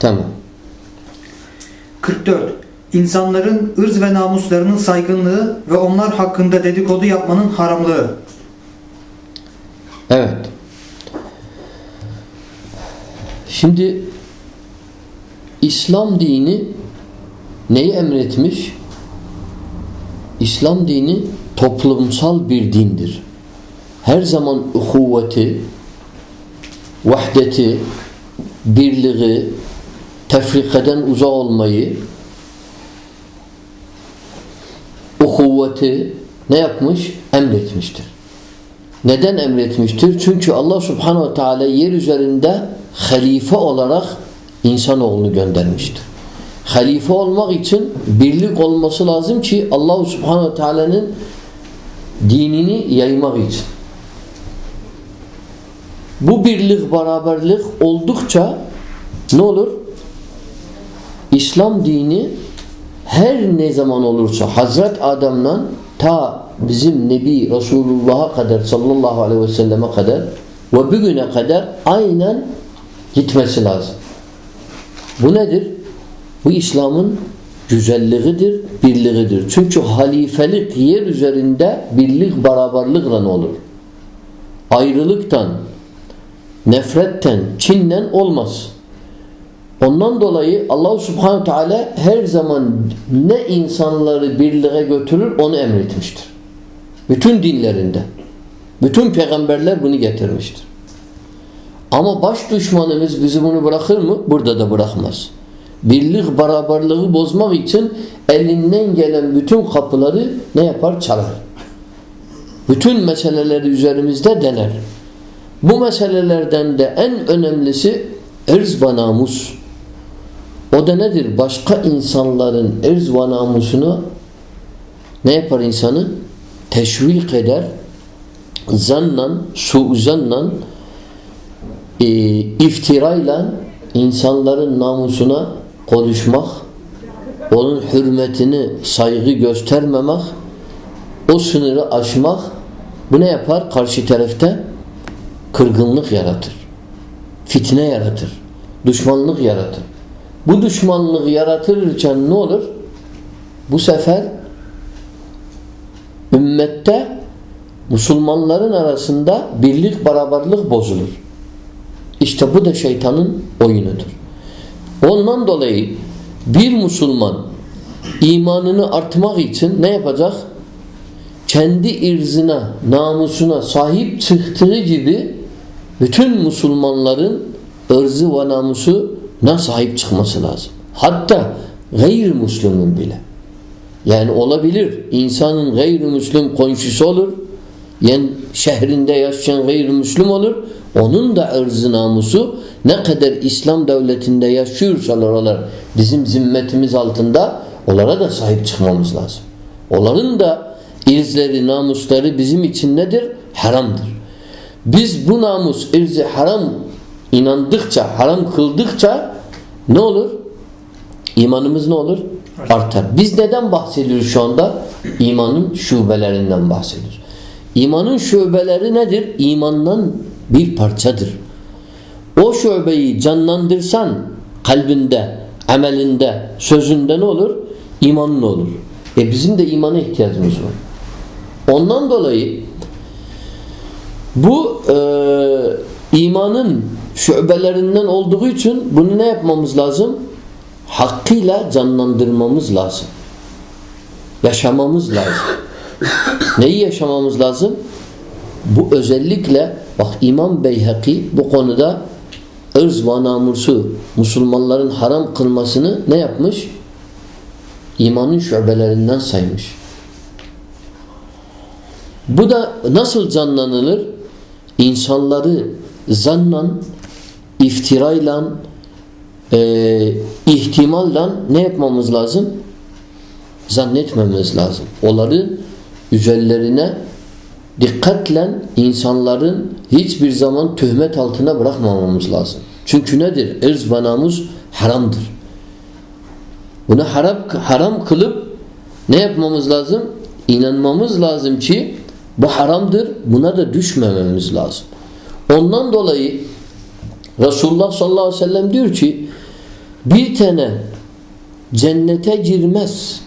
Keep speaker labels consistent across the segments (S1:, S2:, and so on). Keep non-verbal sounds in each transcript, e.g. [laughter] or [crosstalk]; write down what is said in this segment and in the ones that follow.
S1: Tamam.
S2: 44. İnsanların ırz ve namuslarının saygınlığı ve onlar hakkında dedikodu yapmanın haramlığı.
S1: Evet. Şimdi İslam dini neyi emretmiş? İslam dini toplumsal bir dindir. Her zaman uhuvveti, vahdeti, birliği, tefrikadan uzak olmayı, uhuvveti ne yapmış? Emretmiştir. Neden emretmiştir? Çünkü Allah subhanehu ve teala yer üzerinde halife olarak insanoğlunu göndermiştir. Halife olmak için birlik olması lazım ki Allah subhanehu ve teala'nın dinini yaymak için. Bu birlik, beraberlik oldukça ne olur? İslam dini her ne zaman olursa Hazret Adem'den ta bizim Nebi Resulullah'a kadar sallallahu aleyhi ve selleme kadar ve bugüne kadar aynen gitmesi lazım. Bu nedir? Bu İslam'ın güzelliğidir, birliğidir. Çünkü halifelik yer üzerinde birlik, beraberlikle olur. Ayrılıktan, nefretten, çinden olmaz. Ondan dolayı Allah Subhanahu Teala her zaman ne insanları birliğe götürür onu emretmiştir. Bütün dinlerinde. Bütün peygamberler bunu getirmiştir. Ama baş düşmanımız bizi bunu bırakır mı? Burada da bırakmaz. Birlik beraberliği bozmak için elinden gelen bütün kapıları ne yapar? Çalar. Bütün meseleleri üzerimizde dener. Bu meselelerden de en önemlisi ırz ve namus. O da nedir? Başka insanların ırz ve namusunu ne yapar insanı? Teşvik eder. Zannan, suuzannan e, iftirayla insanların namusuna konuşmak, onun hürmetini saygı göstermemek, o sınırı aşmak bu ne yapar? Karşı tarafta kırgınlık yaratır. Fitne yaratır. Düşmanlık yaratır. Bu düşmanlığı yaratırken ne olur? Bu sefer ümmette Müslümanların arasında birlik beraberlik bozulur. İşte bu da şeytanın oyunudur. Ondan dolayı bir Müslüman imanını artmak için ne yapacak? Kendi irzine, namusuna sahip çıktığı gibi bütün Müslümanların ırzı ve namusuna sahip çıkması lazım. Hatta gayrimüslimin bile. Yani olabilir. insanın gayrimüslim komşusu olur. Yani şehrinde yaşayan gayrimüslim olur. Onun da ırzı namusu ne kadar İslam devletinde yaşıyorsalar oralar bizim zimmetimiz altında onlara da sahip çıkmamız lazım. Onların da irzleri, namusları bizim için nedir? Haramdır. Biz bu namus, irzi haram inandıkça, haram kıldıkça ne olur? İmanımız ne olur? Artar. Biz neden bahsediyoruz şu anda? İmanın şubelerinden bahsediyoruz. İmanın şubeleri nedir? İmandan bir parçadır. O şubeyi canlandırsan kalbinde, amelinde, sözünde ne olur? İmanın olur. E bizim de imana ihtiyacımız var. Ondan dolayı bu e, imanın şubelerinden olduğu için bunu ne yapmamız lazım? Hakkıyla canlandırmamız lazım. Yaşamamız lazım. Neyi yaşamamız lazım? Bu özellikle bak İmam Beyhaki bu konuda ırz ve namusu Müslümanların haram kılmasını ne yapmış? İmanın şubelerinden saymış. Bu da nasıl canlanılır? İnsanları zannan, iftirayla, e, ihtimalla ne yapmamız lazım? Zannetmemiz lazım. Onları üzerlerine dikkatle insanların hiçbir zaman töhmet altına bırakmamamız lazım. Çünkü nedir? Irz ve namus haramdır. Bunu haram, haram kılıp ne yapmamız lazım? İnanmamız lazım ki bu haramdır. Buna da düşmememiz lazım. Ondan dolayı Resulullah sallallahu aleyhi ve sellem diyor ki bir tane cennete girmez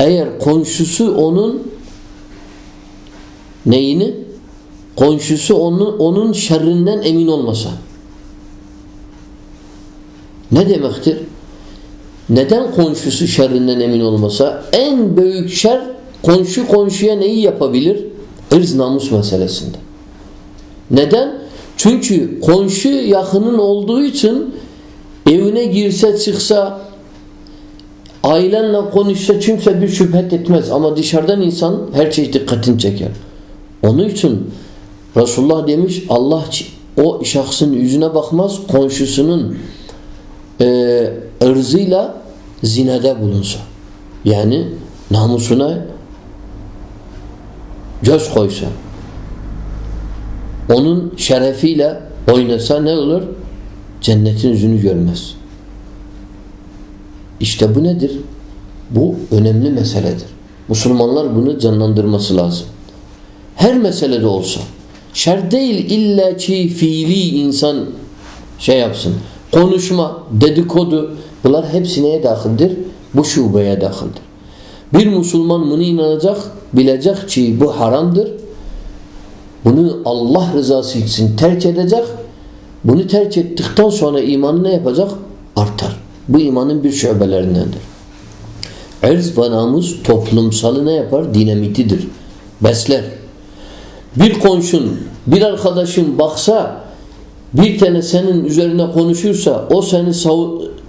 S1: eğer komşusu onun neyini? Komşusu onun, onun şerrinden emin olmasa. Ne demektir? Neden komşusu şerrinden emin olmasa? En büyük şer komşu komşuya neyi yapabilir? Irz namus meselesinde. Neden? Çünkü komşu yakının olduğu için evine girse çıksa ailenle konuşsa kimse bir şüphet etmez ama dışarıdan insan her şey dikkatini çeker. Onun için Resulullah demiş Allah o şahsın yüzüne bakmaz komşusunun e, ırzıyla zinede bulunsa. Yani namusuna göz koysa. Onun şerefiyle oynasa ne olur? Cennetin yüzünü görmez. İşte bu nedir? Bu önemli meseledir. Müslümanlar bunu canlandırması lazım. Her meselede olsa. Şer değil illa ki fiili insan şey yapsın. Konuşma, dedikodu bunlar hepsi neye dahildir? Bu şubeye dahildir. Bir Müslüman bunu inanacak, bilecek ki bu haramdır. Bunu Allah rızası için terk edecek. Bunu terk ettikten sonra imanı ne yapacak? Artar. Bu imanın bir şubelerindendir. Erz ve namus toplumsalı ne yapar? Dinamitidir. Besler. Bir konşun, bir arkadaşın baksa bir tane senin üzerine konuşursa o seni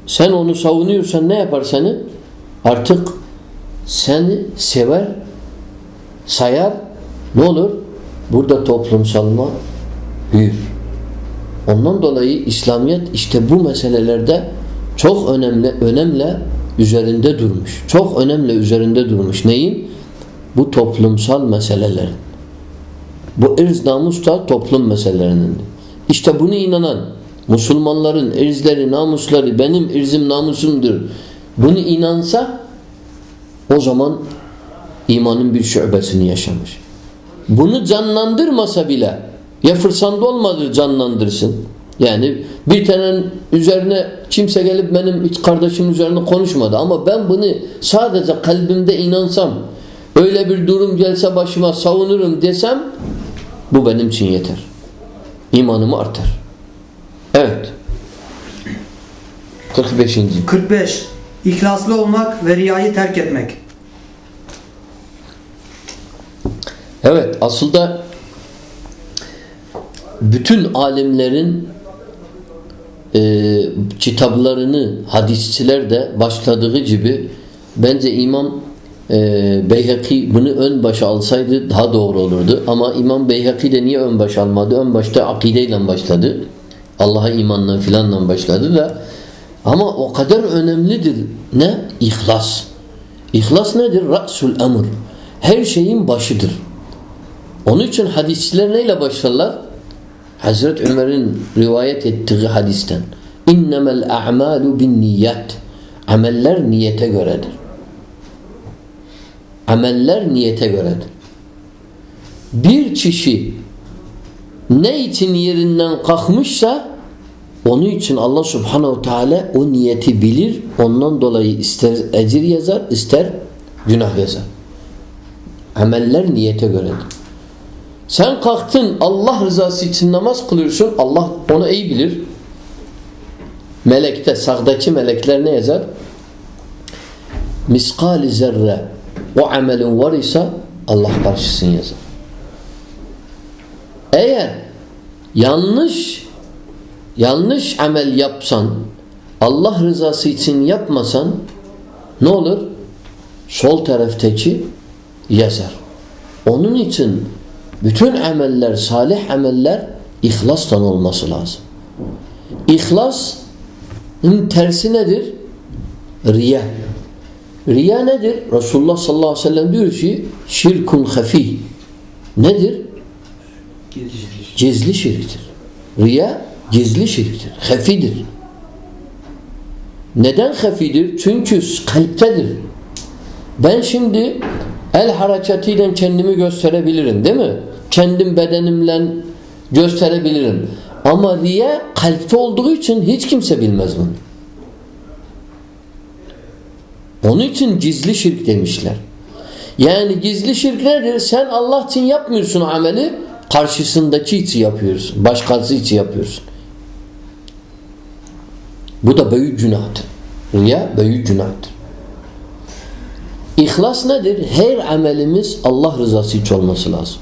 S1: sen onu savunuyorsan ne yapar seni? Artık seni sever, sayar. Ne olur? Burada toplumsalma büyür. Ondan dolayı İslamiyet işte bu meselelerde çok önemli önemli üzerinde durmuş. Çok önemli üzerinde durmuş. Neyin? Bu toplumsal meselelerin. Bu ırz namus da toplum meselelerindendir. İşte bunu inanan Müslümanların irzleri, namusları benim irzim namusumdur. Bunu inansa o zaman imanın bir şubesini yaşamış. Bunu canlandırmasa bile ya fırsatında olmadır canlandırsın. Yani bir tane üzerine kimse gelip benim hiç kardeşim üzerine konuşmadı ama ben bunu sadece kalbimde inansam öyle bir durum gelse başıma savunurum desem bu benim için yeter. İmanımı artar. Evet. 45.
S2: 45. İhlaslı olmak ve riyayı terk etmek.
S1: Evet aslında bütün alimlerin e, kitaplarını hadisçiler de başladığı gibi bence İmam e, Beyhaki bunu ön başa alsaydı daha doğru olurdu. Ama İmam Beyhaki de niye ön baş almadı? Ön başta akideyle başladı. Allah'a imanla filanla başladı da ama o kadar önemlidir. Ne? İhlas. İhlas nedir? Ra'sul emr. Her şeyin başıdır. Onun için hadisçiler neyle başlarlar? Hazreti Ömer'in rivayet ettiği hadisten. İnnemel a'malu bin niyet. Ameller niyete göredir. Ameller niyete göredir. Bir kişi ne için yerinden kalkmışsa onun için Allah subhanehu teala o niyeti bilir. Ondan dolayı ister ecir yazar, ister günah yazar. Ameller niyete göredir. Sen kalktın Allah rızası için namaz kılıyorsun. Allah onu iyi bilir. Melekte, sağdaki melekler ne yazar? Miskali zerre o amelin var ise Allah karşısın yazar. Eğer yanlış yanlış amel yapsan Allah rızası için yapmasan ne olur? Sol taraftaki yazar. Onun için bütün ameller, salih ameller ihlastan olması lazım. İhlasın tersi nedir? Riya. Riya nedir? Resulullah sallallahu aleyhi ve sellem diyor ki şirkun hafi. Nedir? Gizli şirktir. Riya gizli şirktir. Hafidir. Neden hafidir? Çünkü kalptedir. Ben şimdi el hareketiyle kendimi gösterebilirim değil mi? Kendim bedenimle gösterebilirim. Ama riya kalpte olduğu için hiç kimse bilmez bunu. Onun için gizli şirk demişler. Yani gizli şirk nedir? Sen Allah için yapmıyorsun ameli, karşısındaki için yapıyorsun. Başkası için yapıyorsun. Bu da büyük günahtır. Riya büyük günahtır. İhlas nedir? Her amelimiz Allah rızası için olması lazım.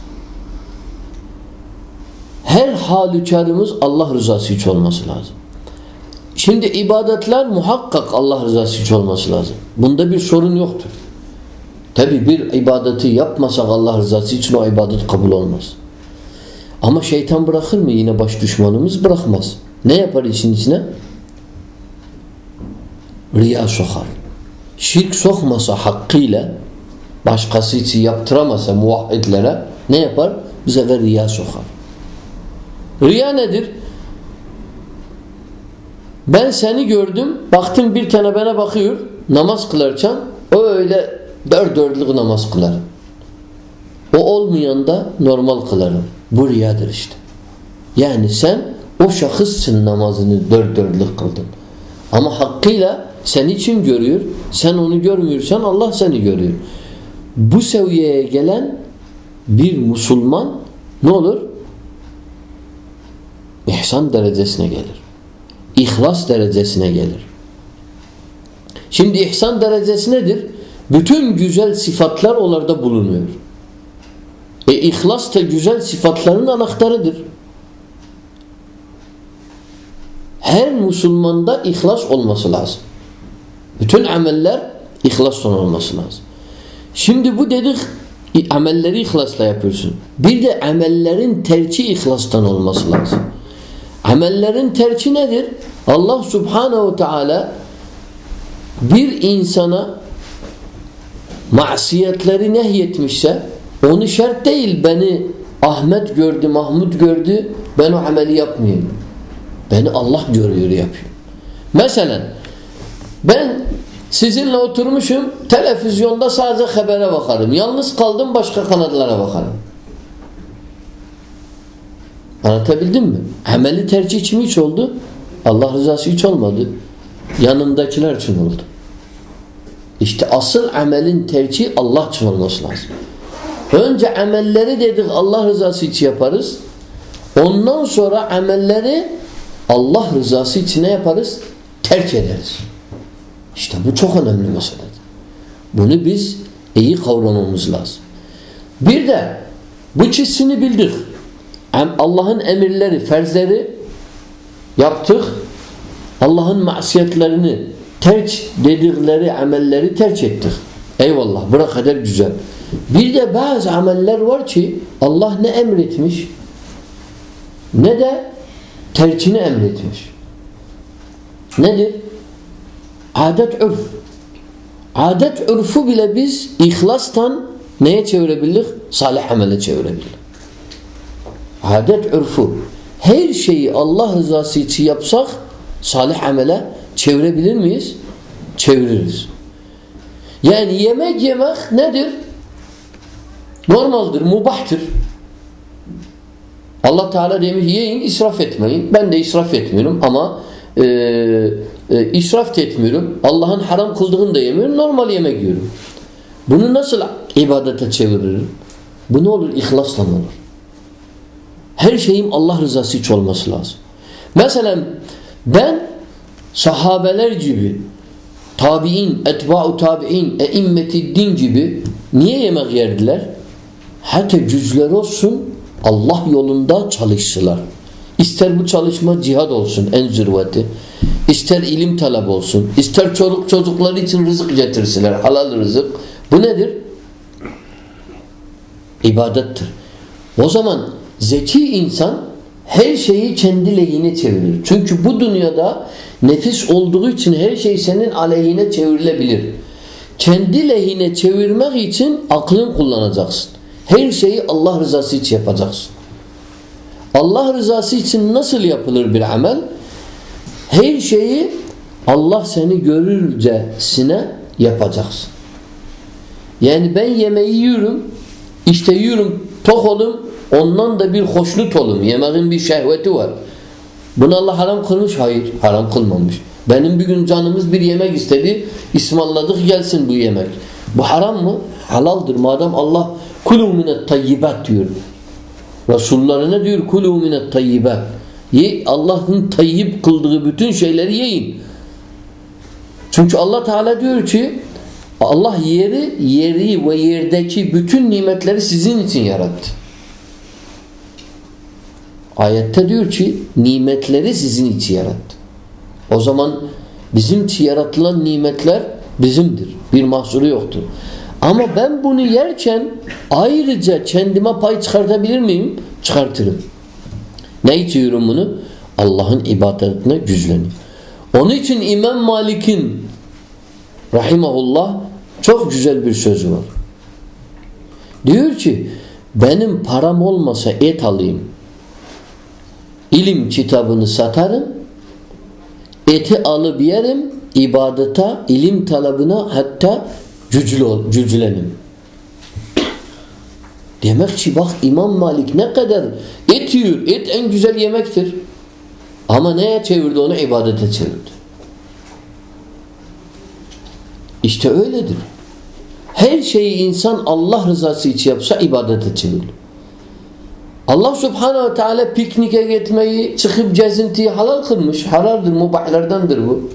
S1: Her halükarımız Allah rızası için olması lazım. Şimdi ibadetler muhakkak Allah rızası için olması lazım. Bunda bir sorun yoktur. Tabi bir ibadeti yapmasak Allah rızası için o ibadet kabul olmaz. Ama şeytan bırakır mı? Yine baş düşmanımız bırakmaz. Ne yapar işin içine? Riya sokar. Şirk sokmasa hakkıyla başkası için yaptıramasa muvahhidlere ne yapar? Bu sefer riya sokar. Riya nedir? Ben seni gördüm, baktım bir tane bana bakıyor, namaz kılarken o öyle dört dörtlük namaz kılar. O olmayan da normal kılarım. Bu riyadır işte. Yani sen o şahıssın namazını dört dörtlük kıldın. Ama hakkıyla sen için görüyor. Sen onu görmüyorsan Allah seni görüyor. Bu seviyeye gelen bir Müslüman ne olur? İhsan derecesine gelir. İhlas derecesine gelir. Şimdi ihsan derecesi nedir? Bütün güzel sıfatlar onlarda bulunuyor. E ihlas da güzel sıfatların anahtarıdır. Her Müslümanda ihlas olması lazım. Bütün ameller ihlasla olması lazım. Şimdi bu dedik amelleri ihlasla yapıyorsun. Bir de amellerin tercih ihlastan olması lazım. Amellerin tercih nedir? Allah subhanehu teala bir insana masiyetleri nehyetmişse onu şart değil beni Ahmet gördü, Mahmud gördü ben o ameli yapmayayım. Beni Allah görüyor yapıyor. Mesela ben sizinle oturmuşum televizyonda sadece habere bakarım. Yalnız kaldım başka kanallara bakarım. Anlatabildim mi? Ameli tercih için hiç oldu. Allah rızası hiç olmadı. Yanımdakiler için oldu. İşte asıl amelin tercihi Allah için olması lazım. Önce amelleri dedik Allah rızası için yaparız. Ondan sonra amelleri Allah rızası için ne yaparız? Terk ederiz. İşte bu çok önemli meseledir. Bunu biz iyi kavramamız lazım. Bir de bu çizsini bildik. Allah'ın emirleri, ferzleri yaptık. Allah'ın masiyetlerini terç dedikleri amelleri terç ettik. Eyvallah. Bura kadar güzel. Bir de bazı ameller var ki Allah ne emretmiş ne de tercini emretmiş. Nedir? Adet ürf. Adet ürfü bile biz ihlastan neye çevirebiliriz? Salih amele çevirebiliriz. Adet ürfü. Her şeyi Allah rızası için yapsak salih amele çevirebilir miyiz? Çeviririz. Yani yemek yemek nedir? Normaldir, mubahtır. Allah Teala demiş yiyin israf etmeyin. Ben de israf etmiyorum ama e, e, israf da etmiyorum. Allah'ın haram kıldığını da yemiyorum. Normal yemek yiyorum. Bunu nasıl ibadete çeviririm? Bu ne olur? İhlasla olur? Her şeyim Allah rızası için olması lazım. Mesela ben sahabeler gibi tabi'in, etba'u tabi'in, eimmeti din gibi niye yemek yerdiler? Hatta cüzler olsun Allah yolunda çalışsılar. İster bu çalışma cihad olsun en zirveti. İster ilim talep olsun. ister çocuk çocukları için rızık getirsinler. Halal rızık. Bu nedir? İbadettir. O zaman zeki insan her şeyi kendi lehine çevirir. Çünkü bu dünyada nefis olduğu için her şey senin aleyhine çevrilebilir. Kendi lehine çevirmek için aklını kullanacaksın. Her şeyi Allah rızası için yapacaksın. Allah rızası için nasıl yapılır bir amel? Her şeyi Allah seni görürcesine yapacaksın. Yani ben yemeği yiyorum, işte yiyorum, tok olum, ondan da bir hoşnut olum. Yemeğin bir şehveti var. Bunu Allah haram kılmış? Hayır, haram kılmamış. Benim bir gün canımız bir yemek istedi. İsmalladık gelsin bu yemek. Bu haram mı? Halaldır. Madem Allah kulu minet tayyibat diyor. Resulullah ne diyor? Kulu minet tayyibat. Allah'ın tayyip kıldığı bütün şeyleri yiyin. Çünkü Allah Teala diyor ki Allah yeri, yeri ve yerdeki bütün nimetleri sizin için yarattı. Ayette diyor ki nimetleri sizin için yarattı. O zaman bizim için yaratılan nimetler bizimdir. Bir mahsuru yoktur. Ama ben bunu yerken ayrıca kendime pay çıkartabilir miyim? Çıkartırım. Ne içiyorum bunu? Allah'ın ibadetine güçleniyorum. Onun için İmam Malik'in rahimahullah çok güzel bir sözü var. Diyor ki benim param olmasa et alayım. İlim kitabını satarım. Eti alıp yerim. ibadete, ilim talabına hatta cücül, cücülenim. Demek ki bak İmam Malik ne kadar et yiyor. Et en güzel yemektir. Ama neye çevirdi onu? ibadete çevirdi. İşte öyledir. Her şeyi insan Allah rızası için yapsa ibadete çevirilir. Allah subhanehu ve teala piknike gitmeyi, çıkıp gezintiyi halal kılmış. Halaldir, mubahlerdendir bu.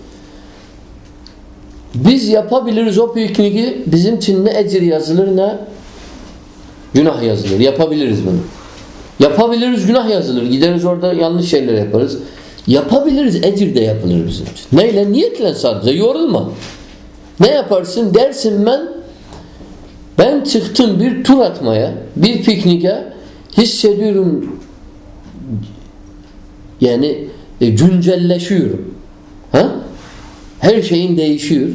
S1: Biz yapabiliriz o pikniki. Bizim için ne ecir yazılır ne günah yazılır. Yapabiliriz bunu. Yapabiliriz günah yazılır. Gideriz orada yanlış şeyler yaparız. Yapabiliriz ecir de yapılır bizim için. Neyle? Niyetle sadece. Yorulma. Ne yaparsın? Dersin ben ben çıktım bir tur atmaya, bir piknike hissediyorum yani e, güncelleşiyorum. Ha? Her şeyin değişiyor.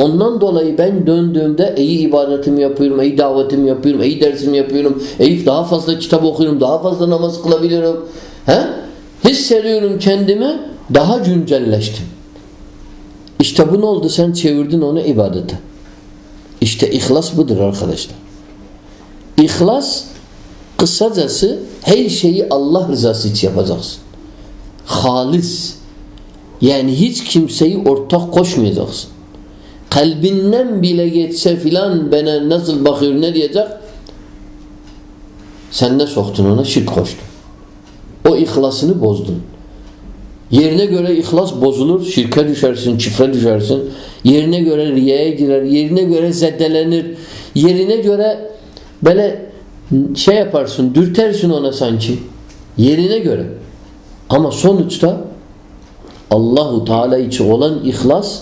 S1: Ondan dolayı ben döndüğümde iyi ibadetimi yapıyorum, iyi davetimi yapıyorum, iyi dersimi yapıyorum, iyi daha fazla kitap okuyorum, daha fazla namaz kılabiliyorum. He? Hissediyorum kendimi, daha güncelleştim. İşte bu ne oldu? Sen çevirdin onu ibadete. İşte ihlas budur arkadaşlar. İhlas kısacası her şeyi Allah rızası için yapacaksın. Halis. Yani hiç kimseyi ortak koşmayacaksın. Kalbinden bile geçse filan bana nasıl bakıyor ne diyecek? Sen ne soktun ona? Şirk koştun. O ihlasını bozdun. Yerine göre ihlas bozulur, şirke düşersin, çifre düşersin. Yerine göre riyaya girer, yerine göre zedelenir. Yerine göre böyle şey yaparsın, dürtersin ona sanki. Yerine göre. Ama sonuçta Allahu Teala için olan ihlas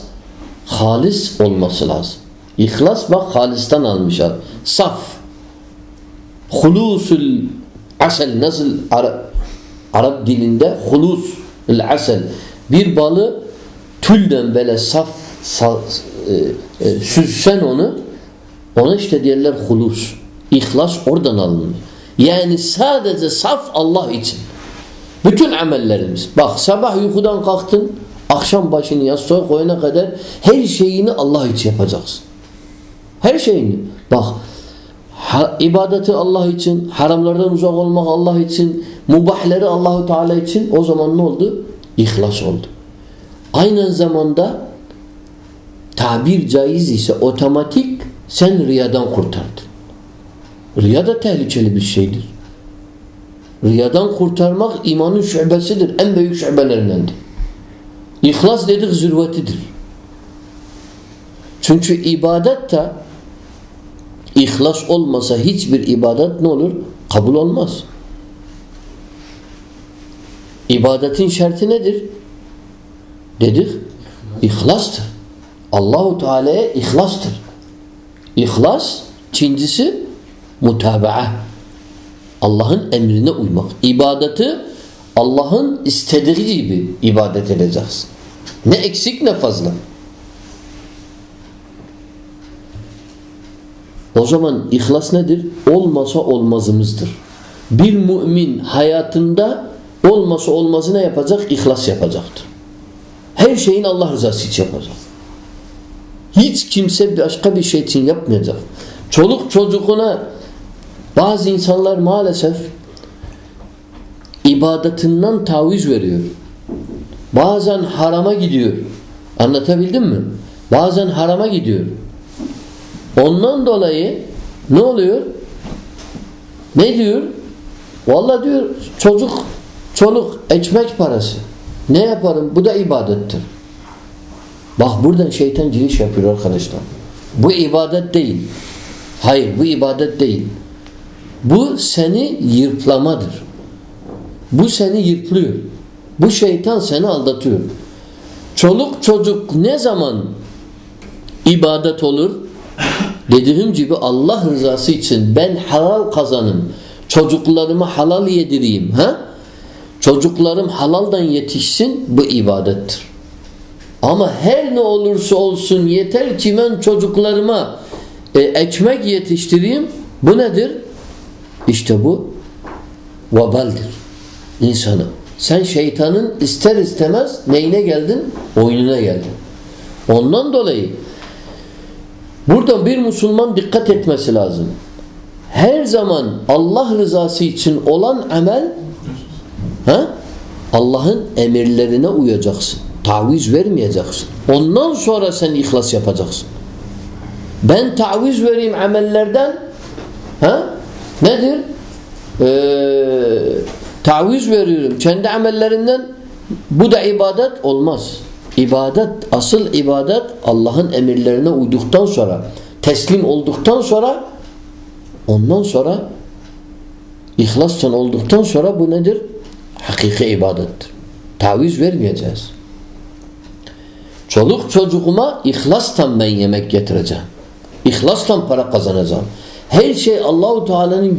S1: halis olması lazım. İhlas bak halistan almışlar. Saf. Hulusul asel nasıl Arap, Arap dilinde hulus asel bir balı tülden böyle saf, saf e, e, süzsen onu ona işte diyorlar hulus. İhlas oradan alınır. Yani sadece saf Allah için. Bütün amellerimiz. Bak sabah uykudan kalktın, akşam başını yastığa koyana kadar her şeyini Allah için yapacaksın. Her şeyini. Bak ibadeti Allah için, haramlardan uzak olmak Allah için, mubahleri Allahu Teala için o zaman ne oldu? İhlas oldu. Aynı zamanda tabir caiz ise otomatik sen riyadan kurtardın. Riya da tehlikeli bir şeydir. Riyadan kurtarmak imanın şubesidir. En büyük şubelerindendir. İhlas dedik zürvetidir. Çünkü ibadet de ihlas olmasa hiçbir ibadet ne olur? Kabul olmaz. İbadetin şartı nedir? Dedik. İhlastır. Allahu Teala'ya ihlastır. İhlas ikincisi mutabaa. Allah'ın emrine uymak. İbadeti Allah'ın istediği gibi ibadet edeceksin. Ne eksik ne fazla. O zaman ihlas nedir? Olmasa olmazımızdır. Bir mümin hayatında olmasa olmazı ne yapacak? İhlas yapacaktır. Her şeyin Allah rızası için yapacak. Hiç kimse başka bir şey için yapmayacak. Çoluk çocuğuna bazı insanlar maalesef ibadetinden taviz veriyor. Bazen harama gidiyor. Anlatabildim mi? Bazen harama gidiyor. Ondan dolayı ne oluyor? Ne diyor? Vallahi diyor çocuk, çoluk, ekmek parası. Ne yaparım? Bu da ibadettir. Bak buradan şeytan giriş yapıyor arkadaşlar. Bu ibadet değil. Hayır bu ibadet değil. Bu seni yırtlamadır. Bu seni yırtlıyor. Bu şeytan seni aldatıyor. Çoluk çocuk ne zaman ibadet olur? [laughs] Dediğim gibi Allah rızası için ben halal kazanım. Çocuklarıma halal yedireyim. Ha? Çocuklarım halaldan yetişsin bu ibadettir. Ama her ne olursa olsun yeter ki ben çocuklarıma e, ekmek yetiştireyim. Bu nedir? İşte bu vabaldir insana. Sen şeytanın ister istemez neyine geldin? Oyununa geldin. Ondan dolayı burada bir Müslüman dikkat etmesi lazım. Her zaman Allah rızası için olan amel? Allah'ın emirlerine uyacaksın. Taviz vermeyeceksin. Ondan sonra sen ihlas yapacaksın. Ben taviz vereyim amellerden ha? Nedir? Ee, taviz veriyorum. Kendi amellerinden bu da ibadet olmaz. İbadet, asıl ibadet Allah'ın emirlerine uyduktan sonra teslim olduktan sonra ondan sonra ihlastan olduktan sonra bu nedir? Hakiki ibadettir. Taviz vermeyeceğiz. Çoluk çocuğuma ihlastan ben yemek getireceğim. İhlastan para kazanacağım. Her şey Allahu Teala'nın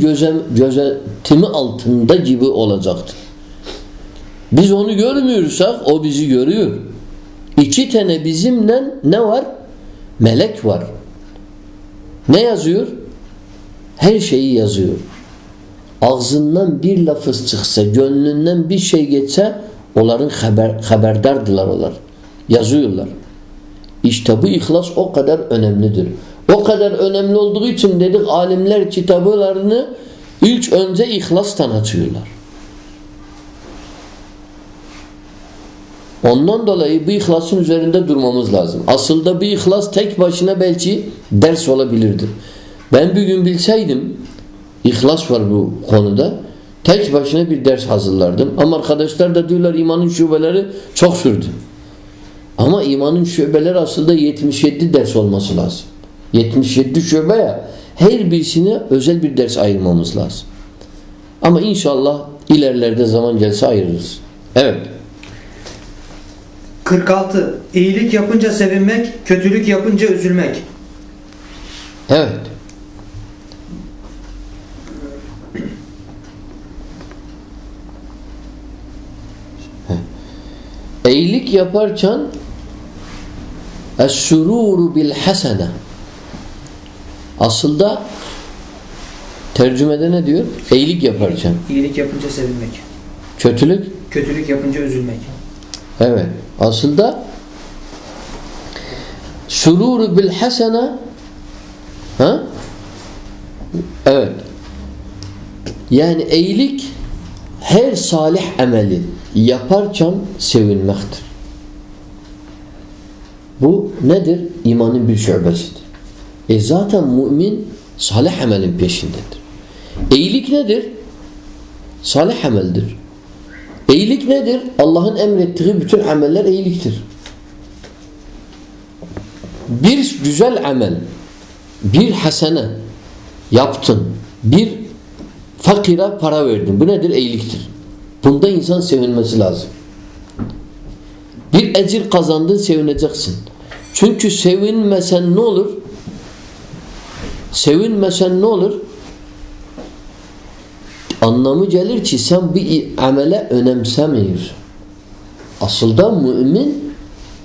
S1: gözetimi altında gibi olacaktır. Biz onu görmüyorsak o bizi görüyor. İki tane bizimle ne var? Melek var. Ne yazıyor? Her şeyi yazıyor. Ağzından bir lafız çıksa, gönlünden bir şey geçse onların haber, haberdardılar onlar. Yazıyorlar. İşte bu ihlas o kadar önemlidir. O kadar önemli olduğu için dedik alimler kitablarını ilk önce ihlastan açıyorlar. Ondan dolayı bu ihlasın üzerinde durmamız lazım. Aslında bir ihlas tek başına belki ders olabilirdi. Ben bir gün bilseydim ihlas var bu konuda tek başına bir ders hazırlardım. Ama arkadaşlar da diyorlar imanın şubeleri çok sürdü. Ama imanın şubeleri aslında 77 ders olması lazım. 77 şube ya her birisine özel bir ders ayırmamız lazım. Ama inşallah ilerlerde zaman gelse ayırırız. Evet.
S2: 46. İyilik yapınca sevinmek, kötülük yapınca üzülmek.
S1: Evet. İyilik yaparken Es-sururu bil hasene. Aslında tercümede ne diyor? İyilik yaparken.
S2: İyilik yapınca sevinmek.
S1: Kötülük?
S2: Kötülük yapınca üzülmek.
S1: Evet. Aslında sururu bil hasene ha? Evet. Yani iyilik her salih ameli yaparken sevinmektir. Bu nedir? İmanın bir şubesidir. E zaten mümin salih amelin peşindedir. İyilik nedir? Salih ameldir. İyilik nedir? Allah'ın emrettiği bütün ameller iyiliktir. Bir güzel amel, bir hasene yaptın, bir fakira para verdin. Bu nedir? İyiliktir. Bunda insan sevinmesi lazım. Bir ecir kazandın sevineceksin. Çünkü sevinmesen ne olur? Sevinmesen ne olur? Anlamı gelir ki sen bir amele önemsemiyorsun. Aslında mümin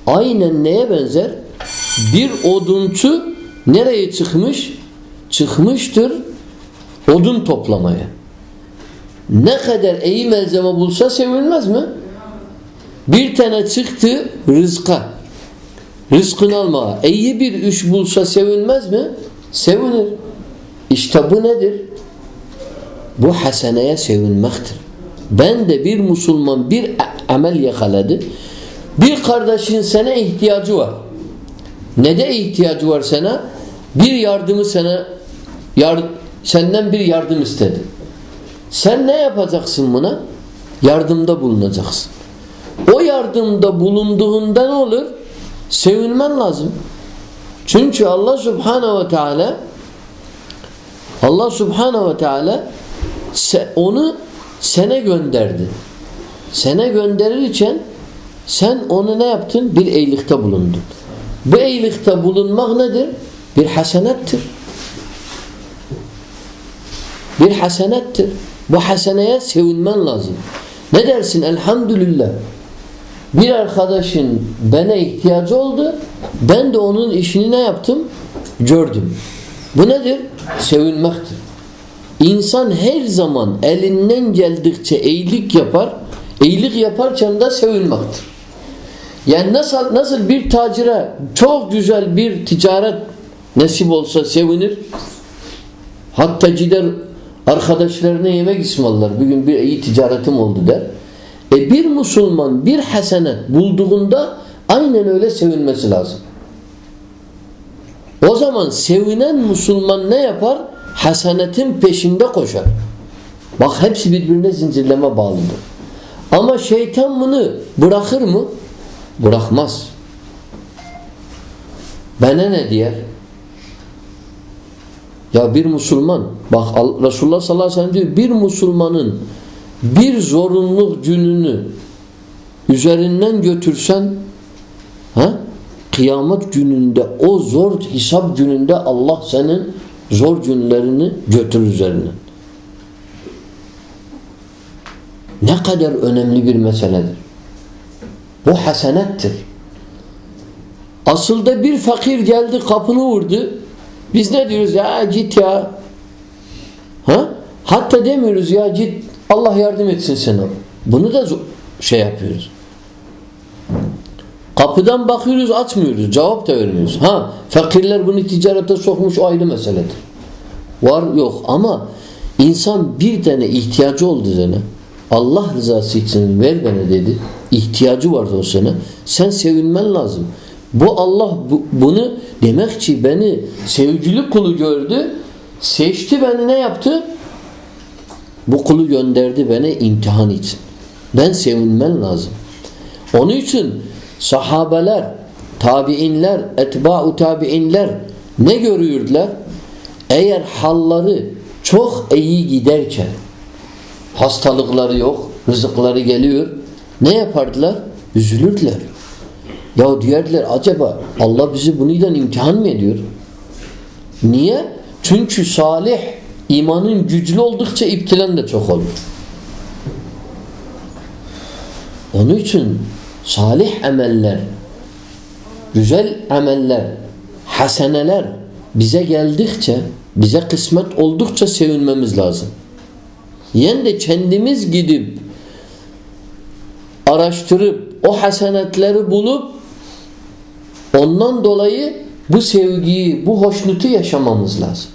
S1: aynen neye benzer? Bir odunçu nereye çıkmış? Çıkmıştır odun toplamaya. Ne kadar iyi malzeme bulsa sevinmez mi? Bir tane çıktı rızka. Rızkını almaya. İyi bir iş bulsa sevinmez mi? Sevinir. İşte bu nedir? Bu haseneye sevinmektir. Ben de bir Müslüman bir amel yakaladı. Bir kardeşin sana ihtiyacı var. Ne de ihtiyacı var sana? Bir yardımı sana yar, senden bir yardım istedi. Sen ne yapacaksın buna? Yardımda bulunacaksın. O yardımda bulunduğunda ne olur? Sevinmen lazım. Çünkü Allah Subhanahu ve Teala Allah Subhanahu ve Teala onu sene gönderdi. Sene gönderirken sen onu ne yaptın? Bir iyilikte bulundun. Bu iyilikte bulunmak nedir? Bir hasenettir. Bir hasenettir. Bu haseneye sevinmen lazım. Ne dersin? Elhamdülillah. Bir arkadaşın bana ihtiyacı oldu. Ben de onun işini ne yaptım? Gördüm. Bu nedir? Sevinmektir. İnsan her zaman elinden geldikçe iyilik yapar. İyilik yaparken de sevinmektir. Yani nasıl nasıl bir tacire çok güzel bir ticaret nasip olsa sevinir. Hatta gider arkadaşlarına yemek ısmarlar. Bugün bir iyi ticaretim oldu der. E bir Müslüman bir hasenet bulduğunda aynen öyle sevinmesi lazım. O zaman sevinen Müslüman ne yapar? Hasenetin peşinde koşar. Bak hepsi birbirine zincirleme bağlıdır. Ama şeytan bunu bırakır mı? Bırakmaz. Bana ne diyer? Ya bir Müslüman bak Resulullah sallallahu aleyhi ve sellem diyor bir Müslümanın bir zorunluluk gününü üzerinden götürsen ha? kıyamet gününde o zor hesap gününde Allah senin zor günlerini götür üzerine. Ne kadar önemli bir meseledir. Bu hasenettir. Asılda bir fakir geldi kapını vurdu. Biz ne diyoruz ya git ya. Ha? Hatta demiyoruz ya git Allah yardım etsin sana. Bunu da şey yapıyoruz. Kapıdan bakıyoruz açmıyoruz. Cevap da vermiyoruz. Ha fakirler bunu ticarete sokmuş ayrı meseledir. Var yok ama insan bir tane ihtiyacı oldu sana. Allah rızası için ver bana dedi. İhtiyacı vardı o sana. Sen sevinmen lazım. Bu Allah bu, bunu demek ki beni sevgili kulu gördü. Seçti beni ne yaptı? Bu kulu gönderdi beni imtihan için. Ben sevinmen lazım. Onun için sahabeler, tabiinler, etba'u tabiinler ne görüyordular? Eğer halları çok iyi giderken hastalıkları yok, rızıkları geliyor ne yapardılar? Üzülürdüler. Ya diyorlar acaba Allah bizi bununla imtihan mı ediyor? Niye? Çünkü salih imanın güçlü oldukça iptilen de çok olur. Onun için salih ameller, güzel ameller, haseneler bize geldikçe, bize kısmet oldukça sevinmemiz lazım. Yani de kendimiz gidip araştırıp o hasenetleri bulup ondan dolayı bu sevgiyi, bu hoşnutu yaşamamız lazım.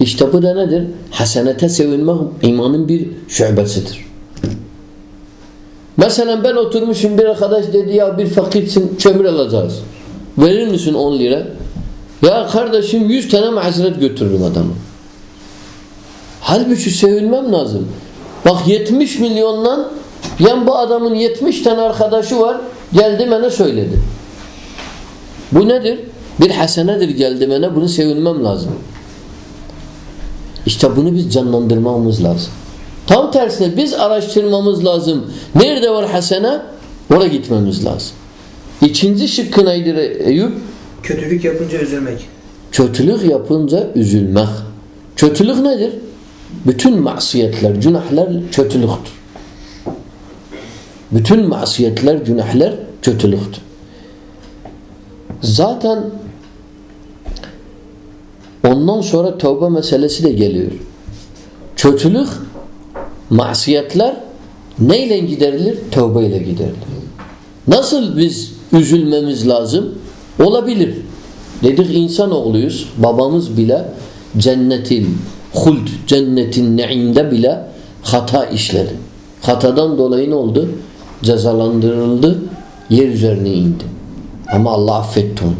S1: İşte bu da nedir? Hasenete sevinmek imanın bir şubesidir. Mesela ben oturmuşum bir arkadaş dedi ya bir fakirsin kömür alacağız. Verir misin 10 lira? Ya kardeşim 100 tane mazeret götürürüm adamı. Halbuki sevinmem lazım. Bak 70 milyondan yan bu adamın 70 tane arkadaşı var geldi bana söyledi. Bu nedir? Bir hasenedir geldi bana bunu sevinmem lazım. İşte bunu biz canlandırmamız lazım. Tam tersine biz araştırmamız lazım. Nerede var hasene? Oraya gitmemiz lazım. İkinci şıkkı neydir Eyüp?
S2: Kötülük yapınca üzülmek.
S1: Kötülük yapınca üzülmek. Kötülük nedir? Bütün masiyetler, günahlar kötülüktür. Bütün masiyetler, günahlar kötülüktür. Zaten ondan sonra tövbe meselesi de geliyor. Kötülük, masiyetler neyle giderilir? Tövbe ile giderilir. Nasıl biz üzülmemiz lazım? Olabilir. Dedik insan oğluyuz. Babamız bile cennetin huld, cennetin neimde bile hata işledi. Hatadan dolayı ne oldu? cezalandırıldı. Yer üzerine indi. Ama Allah affetti onu.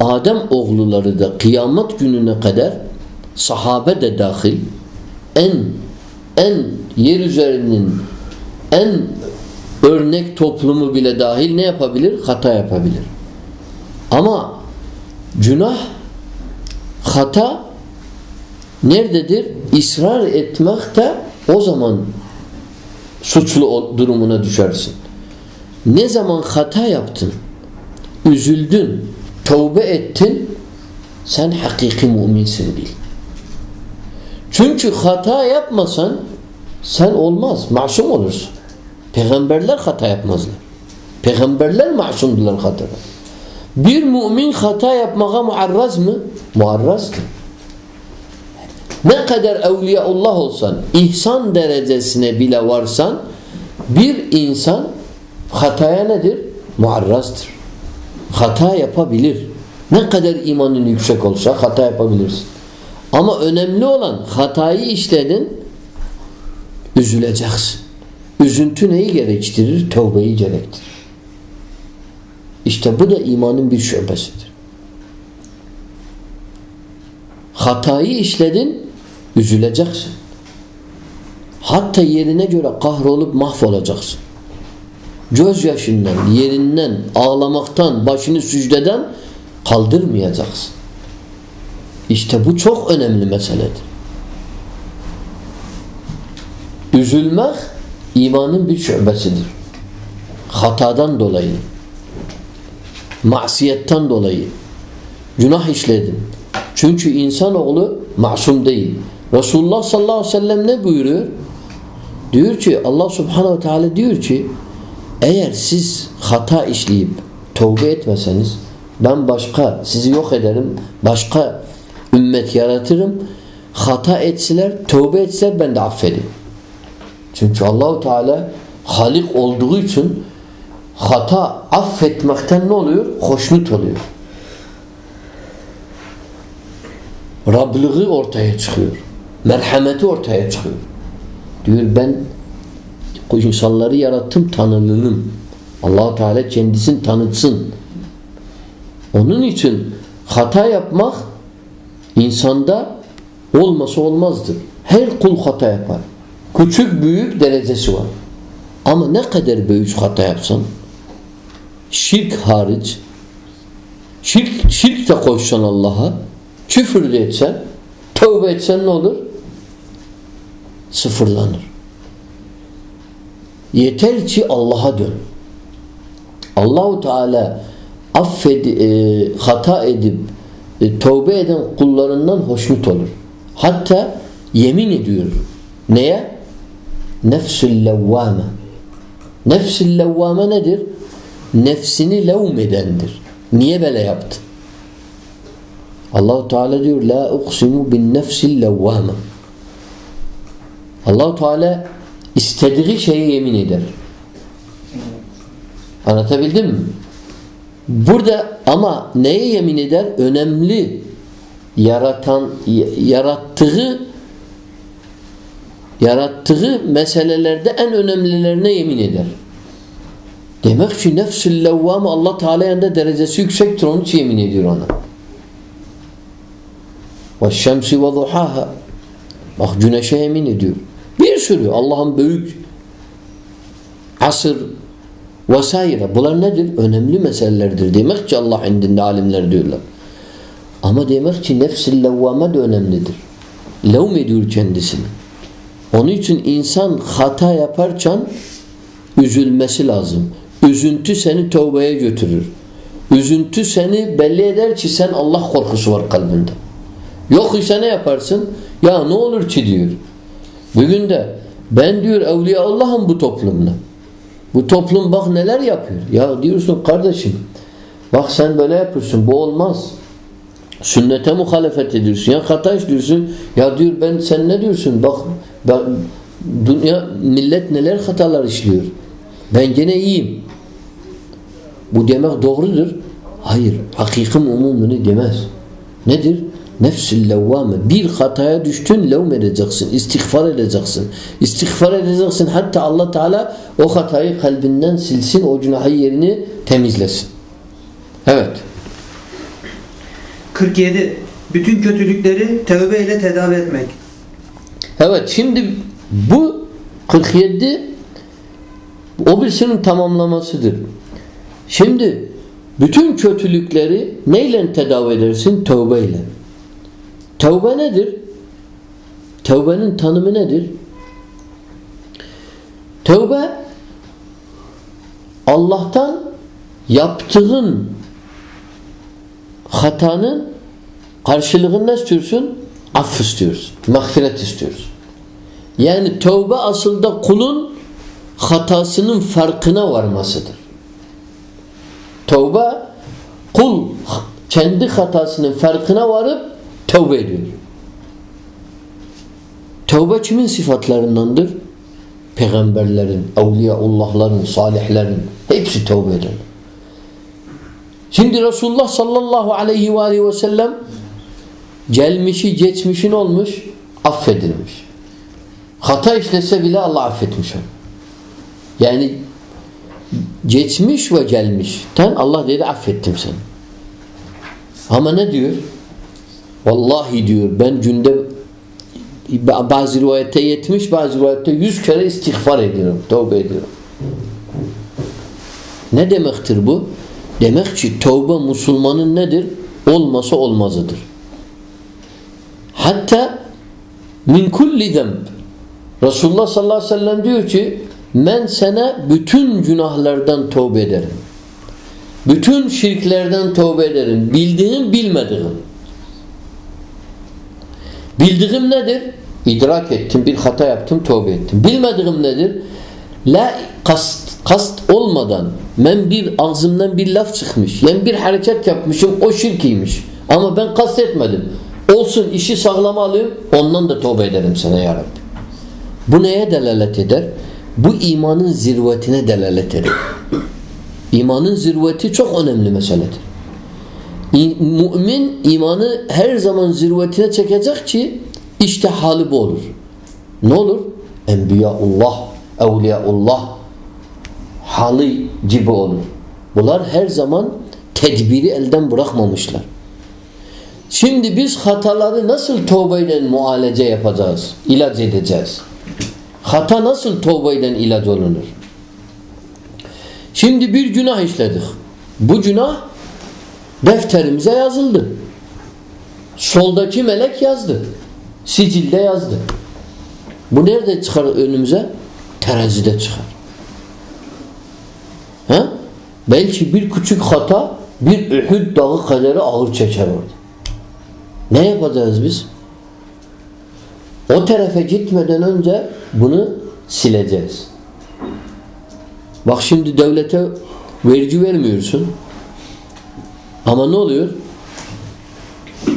S1: Adem oğulları da kıyamet gününe kadar sahabe de dahil en en yer üzerinin en örnek toplumu bile dahil ne yapabilir? Hata yapabilir. Ama günah hata nerededir? İsrar etmek de o zaman suçlu durumuna düşersin. Ne zaman hata yaptın, üzüldün, tövbe ettin, sen hakiki müminsin bil. Çünkü hata yapmasan sen olmaz, masum olursun. Peygamberler hata yapmazlar. Peygamberler masumdular hatadan. Bir mümin hata yapmaya muarraz mı? Muarrazdır. Ne kadar evliyaullah olsan, ihsan derecesine bile varsan bir insan hataya nedir? Muarrazdır. Hata yapabilir. Ne kadar imanın yüksek olsa hata yapabilirsin. Ama önemli olan hatayı işledin üzüleceksin. Üzüntü neyi gerektirir? Tövbeyi gerektirir. İşte bu da imanın bir şubesidir. Hatayı işledin, üzüleceksin. Hatta yerine göre kahrolup mahvolacaksın. Göz yaşından, yerinden, ağlamaktan, başını sücdeden kaldırmayacaksın. İşte bu çok önemli meseledir. Üzülmek imanın bir şubesidir. Hatadan dolayı, masiyetten dolayı, günah işledin. Çünkü insanoğlu masum değil. Resulullah sallallahu aleyhi ve sellem ne buyuruyor? Diyor ki Allah subhanehu ve teala diyor ki eğer siz hata işleyip tövbe etmeseniz ben başka sizi yok ederim. Başka ümmet yaratırım. Hata etseler, tövbe etseler ben de affedeyim. Çünkü Allahu Teala Halik olduğu için hata affetmekten ne oluyor? Hoşnut oluyor. Rabliği ortaya çıkıyor. Merhameti ortaya çıkıyor. Diyor ben insanları yarattım tanınırım. allah Teala kendisini tanıtsın. Onun için hata yapmak insanda olması olmazdır. Her kul hata yapar. Küçük büyük derecesi var. Ama ne kadar büyük hata yapsan şirk hariç şirk, şirk de koşsan Allah'a küfür de etsen tövbe etsen ne olur? Sıfırlanır. Yeter ki Allah'a dön. Allahu Teala affed e, hata edip e, tövbe eden kullarından hoşnut olur. Hatta yemin ediyor. Neye? Nefsül levvame. Nefsül levvame nedir? Nefsini levmedendir. Niye böyle yaptı? Allahu Teala diyor la uqsimu bin nefsil levvame. Allahu Teala istediği şeye yemin eder. Anlatabildim mi? Burada ama neye yemin eder? Önemli yaratan yarattığı yarattığı meselelerde en önemlilerine yemin eder. Demek ki nefsül levvam Allah Teala yanında derecesi yüksektir. Onun için yemin ediyor ona. Ve şemsi ve duhaha. Bak güneşe yemin ediyor. Bir sürü Allah'ın büyük asır vesaire. Bunlar nedir? Önemli meselelerdir. Demek ki Allah indinde alimler diyorlar. Ama demek ki nefs-i levvame de önemlidir. Levm ediyor kendisini. Onun için insan hata yaparken üzülmesi lazım. Üzüntü seni tövbeye götürür. Üzüntü seni belli eder ki sen Allah korkusu var kalbinde. Yok ise ne yaparsın? Ya ne olur ki diyor. Bugün de ben diyor evliya Allah'ım bu toplumda. Bu toplum bak neler yapıyor. Ya diyorsun kardeşim bak sen böyle yapıyorsun bu olmaz. Sünnete muhalefet ediyorsun. Ya hata işliyorsun. Ya diyor ben sen ne diyorsun? Bak ben, dünya millet neler hatalar işliyor. Ben gene iyiyim. Bu demek doğrudur. Hayır. Hakiki umumunu demez. Nedir? Nefsül levvame. Bir hataya düştün levm edeceksin. İstiğfar edeceksin. İstiğfar edeceksin. Hatta Allah Teala o hatayı kalbinden silsin. O günahı yerini temizlesin. Evet.
S2: 47. Bütün kötülükleri tövbe ile tedavi etmek.
S1: Evet şimdi bu 47 o birisinin tamamlamasıdır. Şimdi bütün kötülükleri neyle tedavi edersin? Tövbeyle. Tövbe nedir? Tövbenin tanımı nedir? Tövbe Allah'tan yaptığın hatanın karşılığını ne istiyorsun? Aff istiyorsun. Mağfiret istiyorsun. Yani tövbe aslında kulun hatasının farkına varmasıdır. Tövbe kul kendi hatasının farkına varıp tövbe ediyor. Tövbe kimin sıfatlarındandır? Peygamberlerin, evliyaullahların, salihlerin hepsi tövbe eder. Şimdi Resulullah sallallahu aleyhi ve aleyhi ve sellem gelmişi geçmişin olmuş affedilmiş. Hata işlese bile Allah affetmiş onu. Yani geçmiş ve gelmiş. Ten Allah dedi affettim seni. Ama ne diyor? Vallahi diyor ben günde bazı rivayette yetmiş bazı rivayette yüz kere istiğfar ediyorum. Tövbe ediyorum. Ne demektir bu? Demek ki tövbe Müslümanın nedir? Olmasa olmazıdır. Hatta min kulli zemb Resulullah sallallahu aleyhi ve sellem diyor ki ben sana bütün günahlardan tövbe ederim. Bütün şirklerden tövbe ederim. Bildiğim bilmediğim. Bildiğim nedir? İdrak ettim, bir hata yaptım, tövbe ettim. Bilmediğim nedir? La kast, kast olmadan ben bir ağzımdan bir laf çıkmış. Yani bir hareket yapmışım o şirkiymiş. Ama ben kast etmedim. Olsun işi sağlama alayım ondan da tövbe ederim sana ya Rabbi. Bu neye delalet eder? Bu imanın zirvetine delalet eder. İmanın zirveti çok önemli meseledir. Mümin imanı her zaman zirvetine çekecek ki işte hali bu olur. Ne olur? Enbiyaullah, Evliyaullah hali gibi olur. Bunlar her zaman tedbiri elden bırakmamışlar. Şimdi biz hataları nasıl tövbeyle mualece yapacağız? İlaç edeceğiz. Hata nasıl tövbeyle ilaç olunur? Şimdi bir günah işledik. Bu günah defterimize yazıldı. Soldaki melek yazdı. Sicilde yazdı. Bu nerede çıkar önümüze? Terazide çıkar. Ha? Belki bir küçük hata bir Uhud dağı kadar ağır çeker orada. Ne yapacağız biz? O tarafa gitmeden önce bunu sileceğiz. Bak şimdi devlete vergi vermiyorsun. Ama ne oluyor?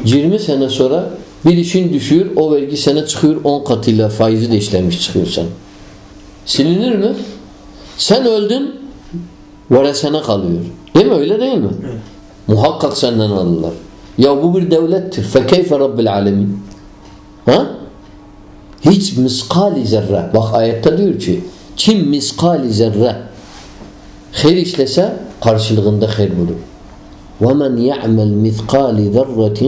S1: 20 sene sonra bir işin düşüyor, o vergi sene çıkıyor 10 katıyla faizi de işlemiş çıkıyor sen. Silinir mi? Sen öldün, veresene kalıyor. Değil mi? Öyle değil mi? Evet. Muhakkak senden alırlar. Ya bu bir devlettir. Fekeyfe Rabbil alemin. Ha? Hiç miskali zerre. Bak ayette diyor ki kim miskali zerre hayır işlese karşılığında hayır bulur. وَمَنْ يَعْمَلْ مِثْقَالِ ذَرَّةٍ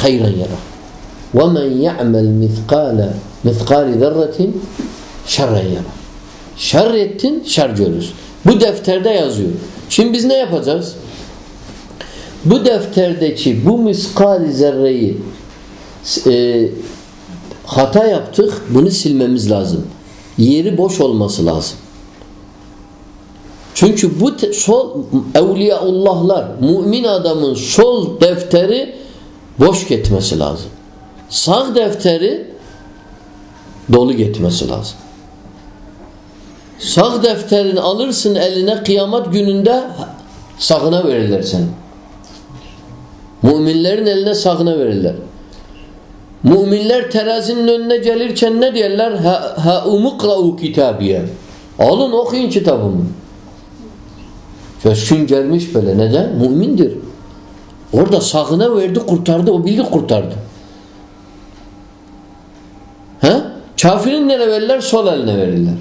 S1: خَيْرًا يَرَى وَمَنْ يَعْمَلْ مِثْقَالَ مِثْقَالِ ذَرَّةٍ شَرًّا يَرَى Şer ettin, şer görürsün. Bu defterde yazıyor. Şimdi biz ne yapacağız? Bu defterdeki bu miskal zerreyi e, hata yaptık. Bunu silmemiz lazım. Yeri boş olması lazım. Çünkü bu sol evliyaullahlar, mümin adamın sol defteri boş gitmesi lazım. Sağ defteri dolu gitmesi lazım. Sağ defterini alırsın eline kıyamet gününde sağına verirler senin. Müminlerin eline sağına verirler. Müminler terazinin önüne gelirken ne diyorlar? Ha, ha umukra'u kitabiye. Alın okuyun kitabımı. Köşkün gelmiş böyle. Neden? Mümindir. Orada sağına verdi kurtardı. O bildi kurtardı. He? Kafirin nereye verirler? Sol eline verirler.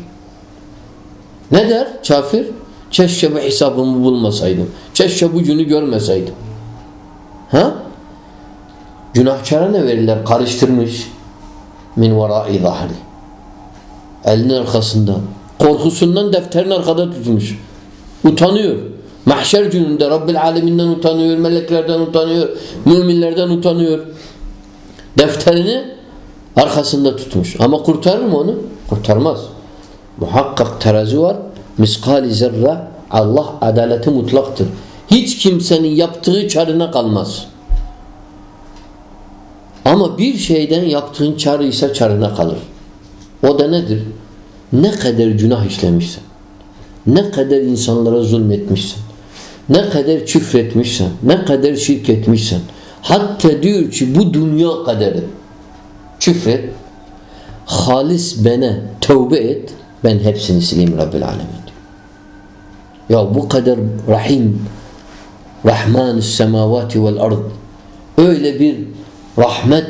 S1: Ne der kafir? Keşke bu hesabımı bulmasaydım. Keşke bu günü görmeseydim. Ha? Günahkara ne verirler? Karıştırmış. Min varai zahri. Elinin arkasında. Korkusundan defterin arkada tutmuş. Utanıyor. Mahşer gününde Rabbil Aleminden utanıyor, meleklerden utanıyor, müminlerden utanıyor. Defterini arkasında tutmuş. Ama kurtarır mı onu? Kurtarmaz. Muhakkak terazi var. Miskali zerre Allah adaleti mutlaktır. Hiç kimsenin yaptığı çarına kalmaz. Ama bir şeyden yaptığın çarı ise çarına kalır. O da nedir? Ne kadar günah işlemişsen, ne kadar insanlara zulmetmişsen, ne kadar küfretmişsen, ne kadar şirk etmişsen, hatta diyor ki bu dünya kadarı küfret, halis bana tövbe et, ben hepsini sileyim Rabbil Alemin. Ya bu kadar Rahim, Rahman semavati vel ard. Öyle bir rahmet,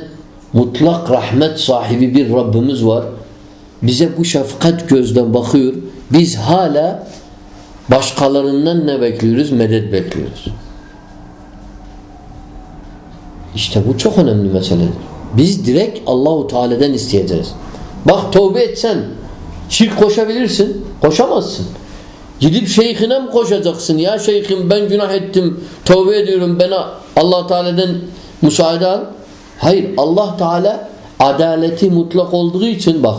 S1: mutlak rahmet sahibi bir Rabbimiz var. Bize bu şefkat gözden bakıyor. Biz hala başkalarından ne bekliyoruz? Medet bekliyoruz. İşte bu çok önemli meseledir. Biz direkt Allahu Teala'dan isteyeceğiz. Bak tövbe etsen şirk koşabilirsin. Koşamazsın. Gidip şeyhine mi koşacaksın? Ya şeyhim ben günah ettim. Tövbe ediyorum. Bana Allah Teala'dan müsaade al. Hayır. Allah Teala adaleti mutlak olduğu için bak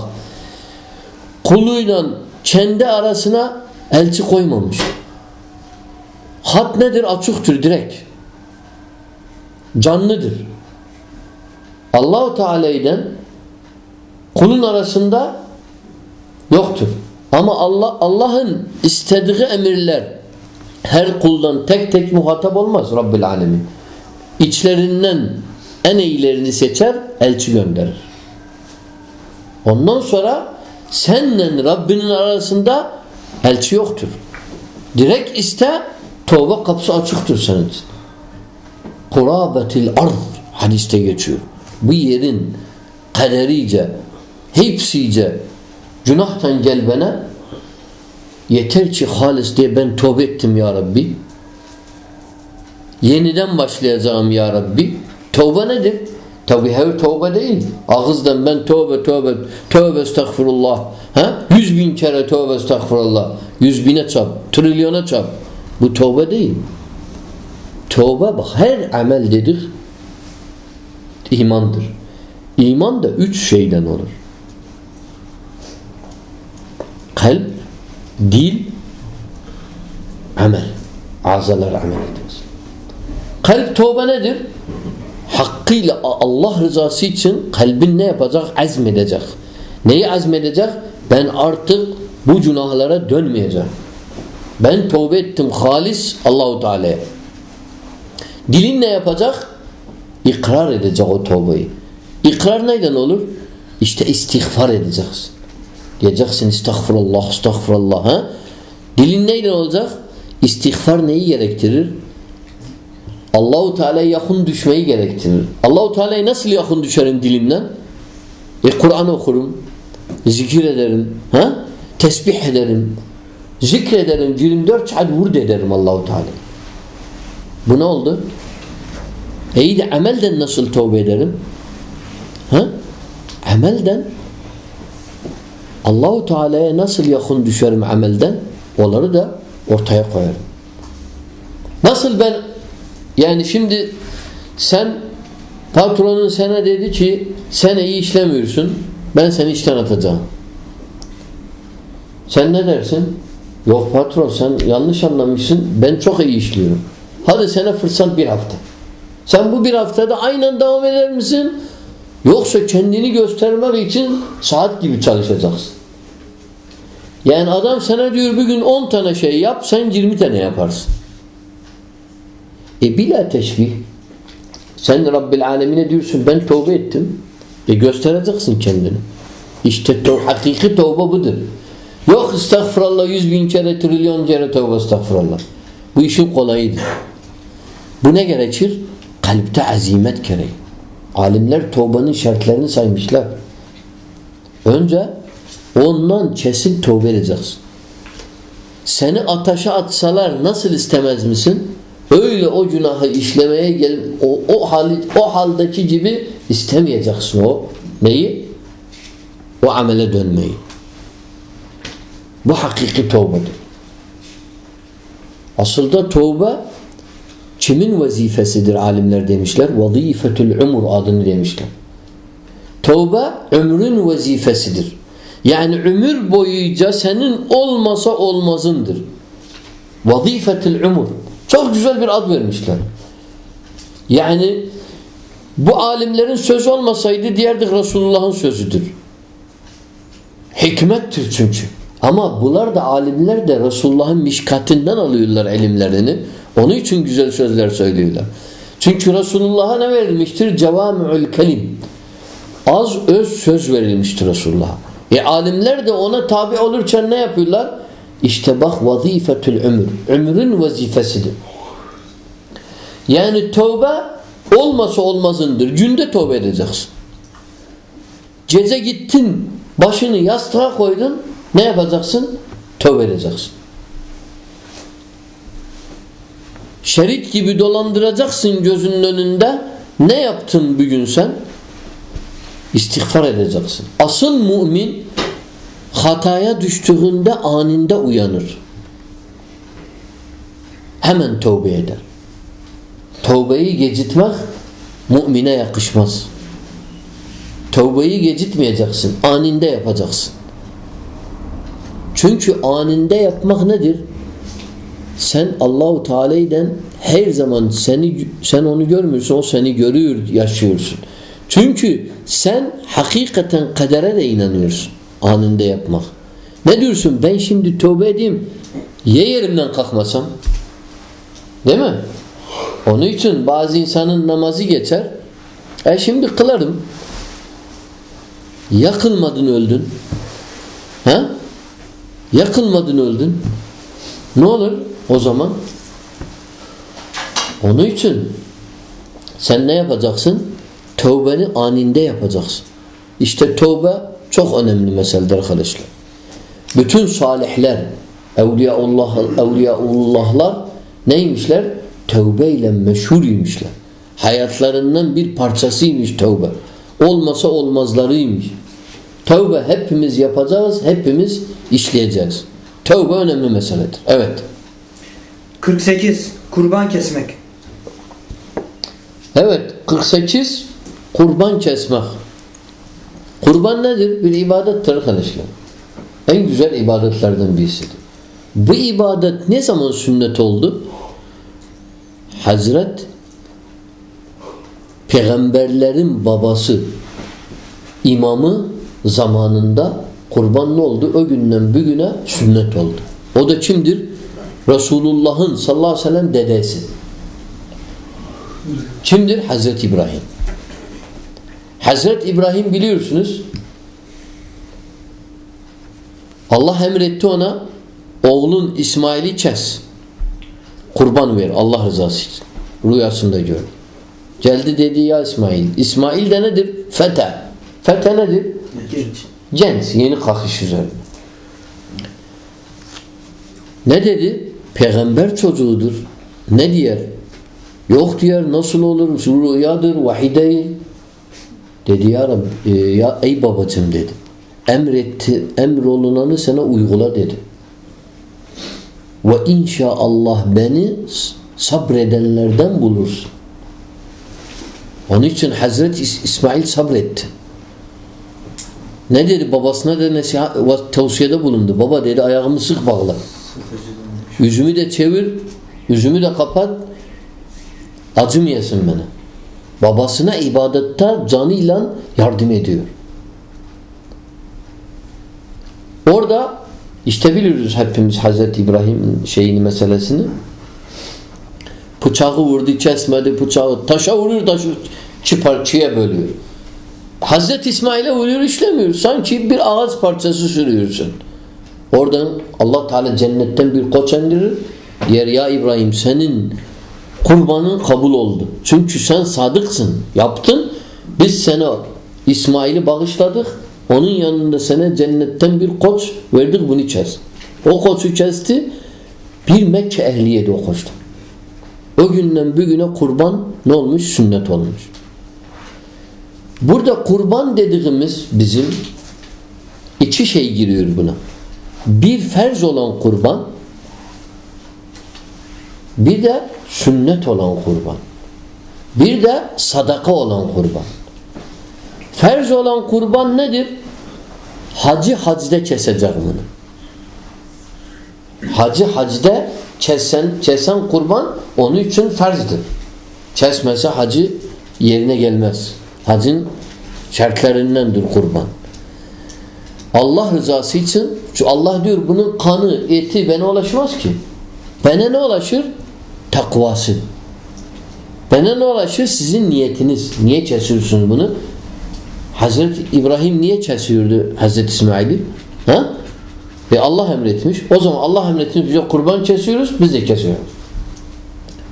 S1: kuluyla kendi arasına elçi koymamış. Hat nedir? Açıktır direkt. Canlıdır. Allahu Teala'dan kulun arasında yoktur. Ama Allah Allah'ın istediği emirler her kuldan tek tek muhatap olmaz Rabbil Alemin. İçlerinden en iyilerini seçer, elçi gönderir. Ondan sonra senle Rabbinin arasında elçi yoktur. Direkt iste tövbe kapısı açıktır senin için. Kurabetil ard hadiste geçiyor. Bu yerin kaderice hepsice günahtan gel bana yeter ki halis diye ben tövbe ettim ya Rabbi. Yeniden başlayacağım ya Rabbi. Tövbe nedir? Tabi her tövbe değil. Ağızdan ben tövbe tövbe tövbe estağfurullah. Ha? Yüz bin kere tövbe estağfurullah. Yüz bine çap. Trilyona çap. Bu tövbe değil. Tövbe bak her amel dedik imandır. İman da üç şeyden olur. Kalp, dil, amel. Azalar amel etmez. Kalp tövbe nedir? Hakkıyla Allah rızası için kalbin ne yapacak? Azmedecek. Neyi azmedecek? Ben artık bu günahlara dönmeyeceğim. Ben tövbe ettim halis Allahu Teala'ya. Dilin ne yapacak? İkrar edecek o tövbeyi. İkrar neyden olur? İşte istiğfar edeceksin. Diyeceksin estağfurullah, estağfurullah. Ha? Dilin neyden olacak? İstiğfar neyi gerektirir? Allahu Teala'ya yakın düşmeyi gerektirir. Allahu Teala'ya nasıl yakın düşerim dilimden? E Kur'an okurum, zikir ederim, ha? Tesbih ederim, zikrederim, 24 saat vurd ederim Allahu Teala. Bu ne oldu? E iyi de amelden nasıl tövbe ederim? Ha? Amelden Allahu Teala'ya nasıl yakın düşerim amelden? Onları da ortaya koyarım. Nasıl ben yani şimdi sen patronun sana dedi ki sen iyi işlemiyorsun ben seni işten atacağım. Sen ne dersin? Yok patron sen yanlış anlamışsın ben çok iyi işliyorum. Hadi sana fırsat bir hafta. Sen bu bir haftada aynen devam eder misin? Yoksa kendini göstermek için saat gibi çalışacaksın. Yani adam sana diyor bugün 10 tane şey yap sen 20 tane yaparsın. E bila teşbih. Sen Rabbil Alemine diyorsun ben tövbe ettim. E göstereceksin kendini. İşte tövbe, hakiki tövbe budur. Yok estağfurullah yüz bin kere trilyon kere tövbe estağfurullah. Bu işin kolayıdır. Bu ne gerekir? Kalpte azimet gereği. Alimler tövbenin şartlarını saymışlar. Önce ondan kesin tövbe edeceksin. Seni ataşa atsalar nasıl istemez misin? Öyle o günahı işlemeye gel o, o, hali, o haldeki gibi istemeyeceksin o neyi? O amele dönmeyi. Bu hakiki tövbedir. Aslında tövbe kimin vazifesidir alimler demişler? Vazifetül umur adını demişler. Tövbe ömrün vazifesidir. Yani ömür boyunca senin olmasa olmazındır. Vazifetül umur. Çok güzel bir ad vermişler. Yani bu alimlerin sözü olmasaydı diyerdik Resulullah'ın sözüdür. Hikmettir çünkü. Ama bunlar da alimler de Resulullah'ın mişkatinden alıyorlar elimlerini. Onun için güzel sözler söylüyorlar. Çünkü Resulullah'a ne verilmiştir? Cevami'ül kelim. Az öz söz verilmiştir Resulullah'a. E alimler de ona tabi olurken ne yapıyorlar? İşte bak vazifetül ömür. Ömrün vazifesidir. Yani tövbe olmasa olmazındır. Günde tövbe edeceksin. Gece gittin başını yastığa koydun ne yapacaksın? Tövbe edeceksin. Şerit gibi dolandıracaksın gözünün önünde. Ne yaptın bugün sen? İstiğfar edeceksin. Asıl mümin hataya düştüğünde anında uyanır. Hemen tövbe eder. Tövbeyi gecitmek mümine yakışmaz. Tövbeyi gecitmeyeceksin. Aninde yapacaksın. Çünkü aninde yapmak nedir? Sen Allahu Teala'dan her zaman seni sen onu görmüyorsun, o seni görüyor, yaşıyorsun. Çünkü sen hakikaten kadere de inanıyorsun anında yapmak. Ne diyorsun? Ben şimdi tövbe edeyim. Ye yerimden kalkmasam. Değil mi? Onun için bazı insanın namazı geçer. E şimdi kılarım. Yakılmadın öldün. Ha? Yakılmadın öldün. Ne olur o zaman? Onun için sen ne yapacaksın? Tövbeni aninde yapacaksın. İşte tövbe çok önemli meseledir arkadaşlar. Bütün salihler, evliyaullah, evliyaullahlar neymişler? Tövbeyle meşhuriymişler. Hayatlarından bir parçasıymış tövbe. Olmasa olmazlarıymış. Tövbe hepimiz yapacağız, hepimiz işleyeceğiz. Tövbe önemli meseledir. Evet.
S2: 48. Kurban kesmek.
S1: Evet. 48. Kurban kesmek. Kurban nedir? Bir ibadettir arkadaşlar. En güzel ibadetlerden birisidir. Bu ibadet ne zaman sünnet oldu? Hazret peygamberlerin babası imamı zamanında kurban ne oldu? O günden bugüne sünnet oldu. O da kimdir? Resulullah'ın sallallahu aleyhi ve sellem dedesi. Kimdir? Hazreti İbrahim. Hazreti İbrahim biliyorsunuz Allah emretti ona oğlun İsmail'i kes. Kurban ver Allah rızası için. Rüyasında gör. Geldi dedi ya İsmail. İsmail de nedir? Fete. Fete nedir?
S2: Genç.
S1: Genç. Yeni kalkış üzerine. Ne dedi? Peygamber çocuğudur. Ne diyer? Yok diyor nasıl olur? Rüyadır, vahiy değil. Dedi ya Rabbi, e, ya ey babacım dedi. Emretti, emrolunanı sana uygula dedi. Ve inşaallah beni sabredenlerden bulursun. Onun için Hazreti İsmail sabretti. Ne dedi? Babasına da nasihat, tavsiyede bulundu. Baba dedi ayağımı sık bağla. Yüzümü de çevir, yüzümü de kapat. Acımayasın bana. Babasına ibadette canıyla yardım ediyor. Orada işte biliyoruz hepimiz Hazreti İbrahim'in şeyini meselesini. Bıçağı vurdu kesmedi bıçağı. Taşa vuruyor taşı çıparçıya bölüyor. Hazreti İsmail'e vuruyor işlemiyor. Sanki bir ağaç parçası sürüyorsun. Oradan Allah Teala cennetten bir koç indirir. Yer ya İbrahim senin Kurbanın kabul oldu. Çünkü sen sadıksın. Yaptın. Biz sana İsmail'i bağışladık. Onun yanında sana cennetten bir koç verdik bunu kes. O koçu kesti. Bir Mekke ehliyedi o koçtan. O günden bugüne kurban ne olmuş? Sünnet olmuş. Burada kurban dediğimiz bizim iki şey giriyor buna. Bir ferz olan kurban bir de sünnet olan kurban. Bir de sadaka olan kurban. Ferz olan kurban nedir? Hacı hacda kesecek bunu. Hacı hacda kesen, kesen kurban onun için ferzdir. Kesmese hacı yerine gelmez. Hacın şartlarındandır kurban. Allah rızası için Allah diyor bunun kanı, eti bana ulaşmaz ki. Bana ne ulaşır? Takvası. Bana ne ulaşır? Sizin niyetiniz. Niye kesiyorsunuz bunu? Hazreti İbrahim niye kesiyordu Hazreti İsmail'i? Ha? Ve Allah emretmiş. O zaman Allah emretmiş bize kurban kesiyoruz, biz de kesiyoruz.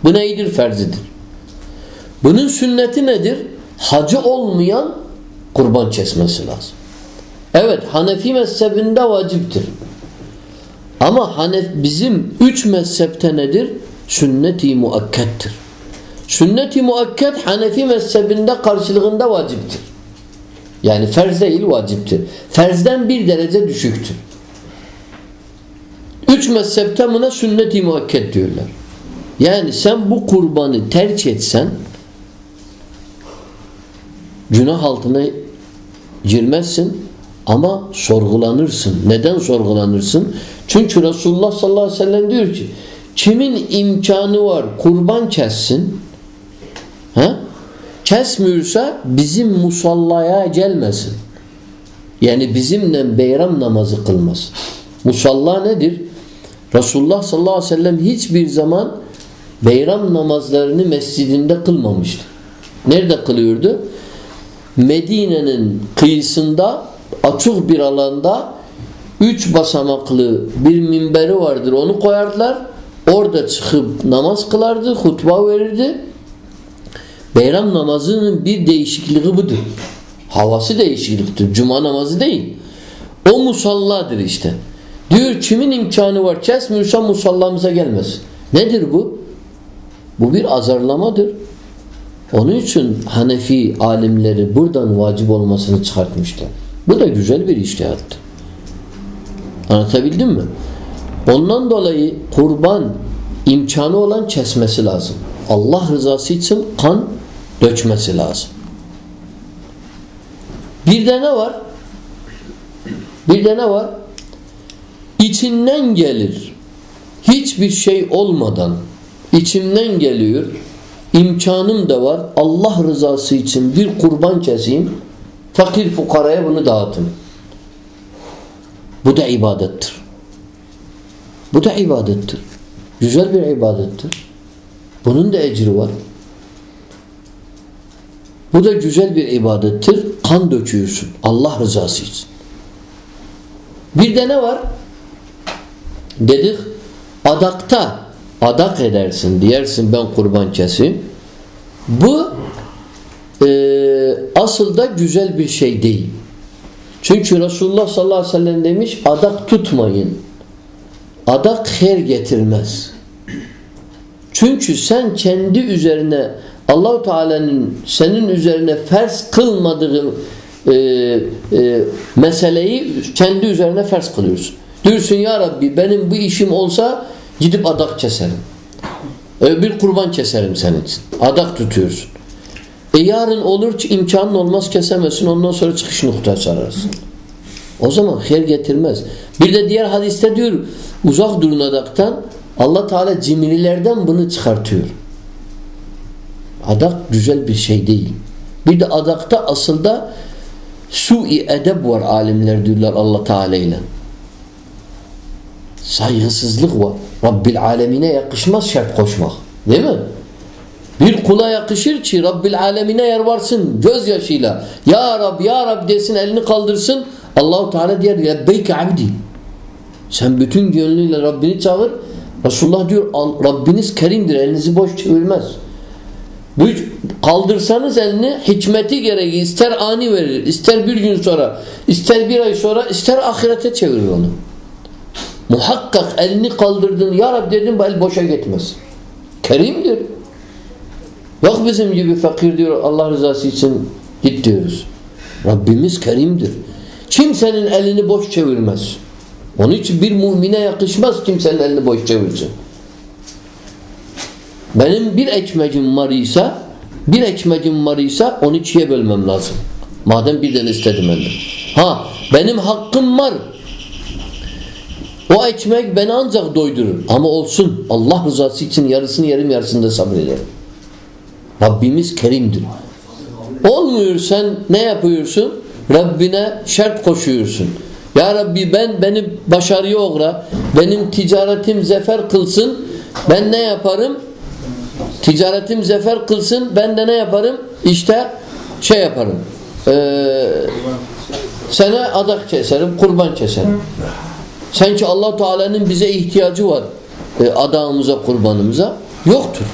S1: Bu neydir? Ferzidir. Bunun sünneti nedir? Hacı olmayan kurban kesmesi lazım. Evet Hanefi mezhebinde vaciptir. Ama Hanef bizim üç mezhepte nedir? Sünnet-i muakkettir. Sünnet-i muakket Hanefi mezhebinde karşılığında vaciptir. Yani ferz değil vaciptir. Ferzden bir derece düşüktür. Üç mezhepte buna sünnet-i muakket diyorlar. Yani sen bu kurbanı terk etsen günah altına girmezsin ama sorgulanırsın. Neden sorgulanırsın? Çünkü Resulullah sallallahu aleyhi ve sellem diyor ki kimin imkanı var kurban kessin ha? kesmiyorsa bizim musallaya gelmesin. Yani bizimle beyram namazı kılmasın. Musalla nedir? Resulullah sallallahu aleyhi ve sellem hiçbir zaman beyram namazlarını mescidinde kılmamıştı. Nerede kılıyordu? Medine'nin kıyısında açık bir alanda üç basamaklı bir minberi vardır. Onu koyardılar. Orada çıkıp namaz kılardı, hutba verirdi. Beyram namazının bir değişikliği budur. Havası değişikliktir. Cuma namazı değil. O musalladır işte. Diyor kimin imkanı var kesmiyorsa musallamıza gelmez. Nedir bu? Bu bir azarlamadır. Onun için Hanefi alimleri buradan vacip olmasını çıkartmışlar. Bu da güzel bir iştihattır. Anlatabildim mi? Ondan dolayı kurban imkanı olan kesmesi lazım. Allah rızası için kan dökmesi lazım. Bir de ne var? Bir de ne var? İçinden gelir. Hiçbir şey olmadan içimden geliyor. İmkanım da var. Allah rızası için bir kurban keseyim. Fakir fukaraya bunu dağıtın. Bu da ibadettir. Bu da ibadettir. Güzel bir ibadettir. Bunun da ecri var. Bu da güzel bir ibadettir. Kan döküyorsun. Allah rızası için. Bir de ne var? Dedik adakta adak edersin. Diyersin ben kurban keseyim. Bu e, asıl da güzel bir şey değil. Çünkü Resulullah sallallahu aleyhi ve sellem demiş adak tutmayın. Adak her getirmez. Çünkü sen kendi üzerine Allahu Teala'nın senin üzerine farz kılmadığı e, e, meseleyi kendi üzerine farz kılıyorsun. Diyorsun ya Rabbi benim bu işim olsa gidip adak keserim. E, bir kurban keserim senin için. Adak tutuyorsun. E yarın olur ki imkanın olmaz kesemezsin ondan sonra çıkış noktası ararsın. O zaman her getirmez. Bir de diğer hadiste diyor uzak durun adaktan Allah Teala cimrilerden bunu çıkartıyor. Adak güzel bir şey değil. Bir de adakta asılda su-i edeb var alimler diyorlar Allah Teala ile. Saygısızlık var. Rabbil alemine yakışmaz şart koşmak. Değil mi? Bir kula yakışır ki Rabbil alemine yer varsın gözyaşıyla. Ya Rab ya Rab desin elini kaldırsın. Allahu Teala diyor lebbeyke abdi. Sen bütün gönlüyle Rabbini çağır. Resulullah diyor Rabbiniz kerimdir. Elinizi boş çevirmez. Kaldırsanız elini hikmeti gereği ister ani verir, ister bir gün sonra, ister bir ay sonra, ister ahirete çevirir onu. Muhakkak elini kaldırdın. Ya Rabbi dedim bu el boşa gitmez. Kerimdir. Yok bizim gibi fakir diyor Allah rızası için git diyoruz. Rabbimiz kerimdir. Kimsenin elini boş çevirmez. Onun için bir mümine yakışmaz kimsenin elini boş çevirsin. Benim bir ekmecim var ise bir ekmecim var ise onu ikiye bölmem lazım. Madem birden istedim elden. Ha benim hakkım var. O ekmek beni ancak doydurur. Ama olsun Allah rızası için yarısını yerim yarısını da sabrederim. Rabbimiz kerimdir. Olmuyor sen ne yapıyorsun? Rabbine şart koşuyorsun. Ya Rabbi ben beni başarıya uğra. Benim ticaretim zefer kılsın. Ben ne yaparım? Ticaretim zefer kılsın. Ben de ne yaparım? İşte şey yaparım. Ee, sana adak keserim, kurban keserim. Sanki allah Teala'nın bize ihtiyacı var. E, adağımıza, kurbanımıza. Yoktur.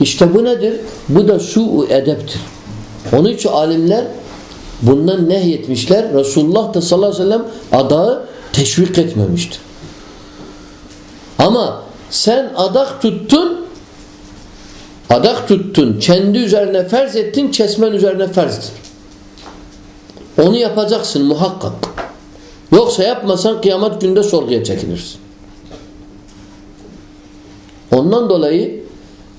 S1: İşte bu nedir? Bu da su edeptir. Onun için alimler bundan nehyetmişler. Resulullah da sallallahu aleyhi ve sellem adağı teşvik etmemiştir. Ama sen adak tuttun adak tuttun, kendi üzerine ferz ettin, kesmen üzerine ferzdir. Onu yapacaksın muhakkak. Yoksa yapmasan kıyamet günde sorguya çekilirsin. Ondan dolayı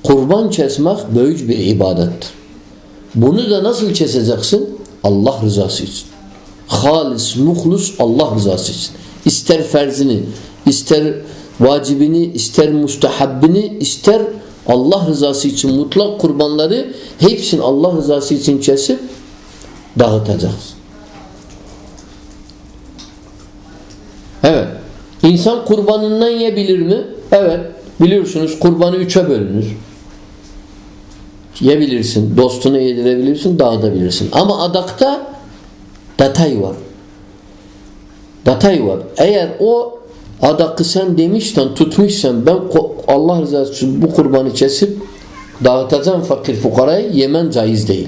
S1: kurban kesmek büyük bir ibadettir. Bunu da nasıl keseceksin? Allah rızası için. Halis, muhlus Allah rızası için. İster ferzini, ister vacibini, ister mustahabbini, ister Allah rızası için mutlak kurbanları hepsini Allah rızası için kesip dağıtacaksın. Evet. İnsan kurbanından yiyebilir mi? Evet. Biliyorsunuz kurbanı üçe bölünür. Yiyebilirsin, dostuna yedirebilirsin, dağıtabilirsin. Ama adakta detay var. Detay var. Eğer o adakı sen demişsen, tutmuşsan ben Allah rızası için bu kurbanı kesip dağıtacağım fakir fukaraya yemen caiz değil.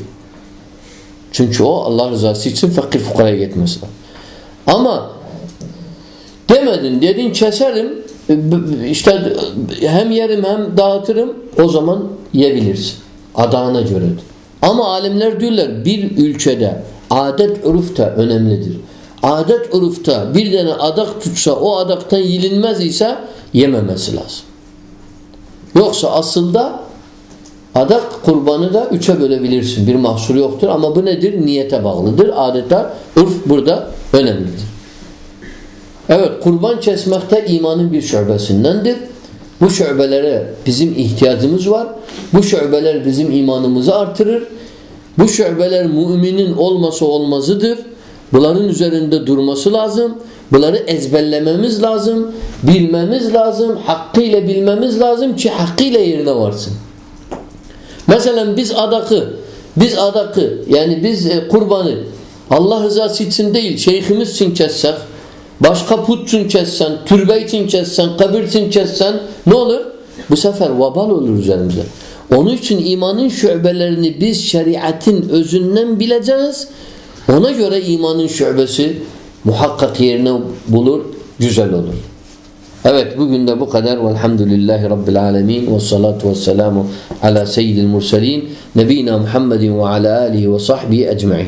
S1: Çünkü o Allah rızası için fakir fukaraya gitmesi Ama demedin dedin keserim e, işte hem yerim hem dağıtırım o zaman yiyebilirsin. Adağına göre. Ama alimler diyorlar bir ülkede adet uruf da önemlidir. Adet urufta bir tane adak tutsa o adaktan yilinmez ise yememesi lazım. Yoksa aslında adak kurbanı da üçe bölebilirsin. Bir mahsur yoktur ama bu nedir? Niyete bağlıdır. Adeta urf burada önemlidir. Evet kurban kesmekte imanın bir şubesindendir. Bu şubelere bizim ihtiyacımız var. Bu şubeler bizim imanımızı artırır. Bu şubeler müminin olması olmazıdır. Bunların üzerinde durması lazım. Bunları ezberlememiz lazım. Bilmemiz lazım. Hakkıyla bilmemiz lazım ki hakkıyla yerine varsın. Mesela biz adakı biz adakı yani biz e, kurbanı Allah rızası için değil şeyhimiz için kessek başka put için kessen, türbe için kessen, kabir için kessen ne olur? Bu sefer vabal olur üzerimize. Onun için imanın şubelerini biz şeriatın özünden bileceğiz. Ona göre imanın şubesi muhakkak yerine bulur, güzel olur. Evet bugün de bu kadar. Velhamdülillahi Rabbil alemin. Ve salatu ve selamu ala seyyidil murselin. Nebina Muhammedin ve ala alihi ve sahbihi ecma'in.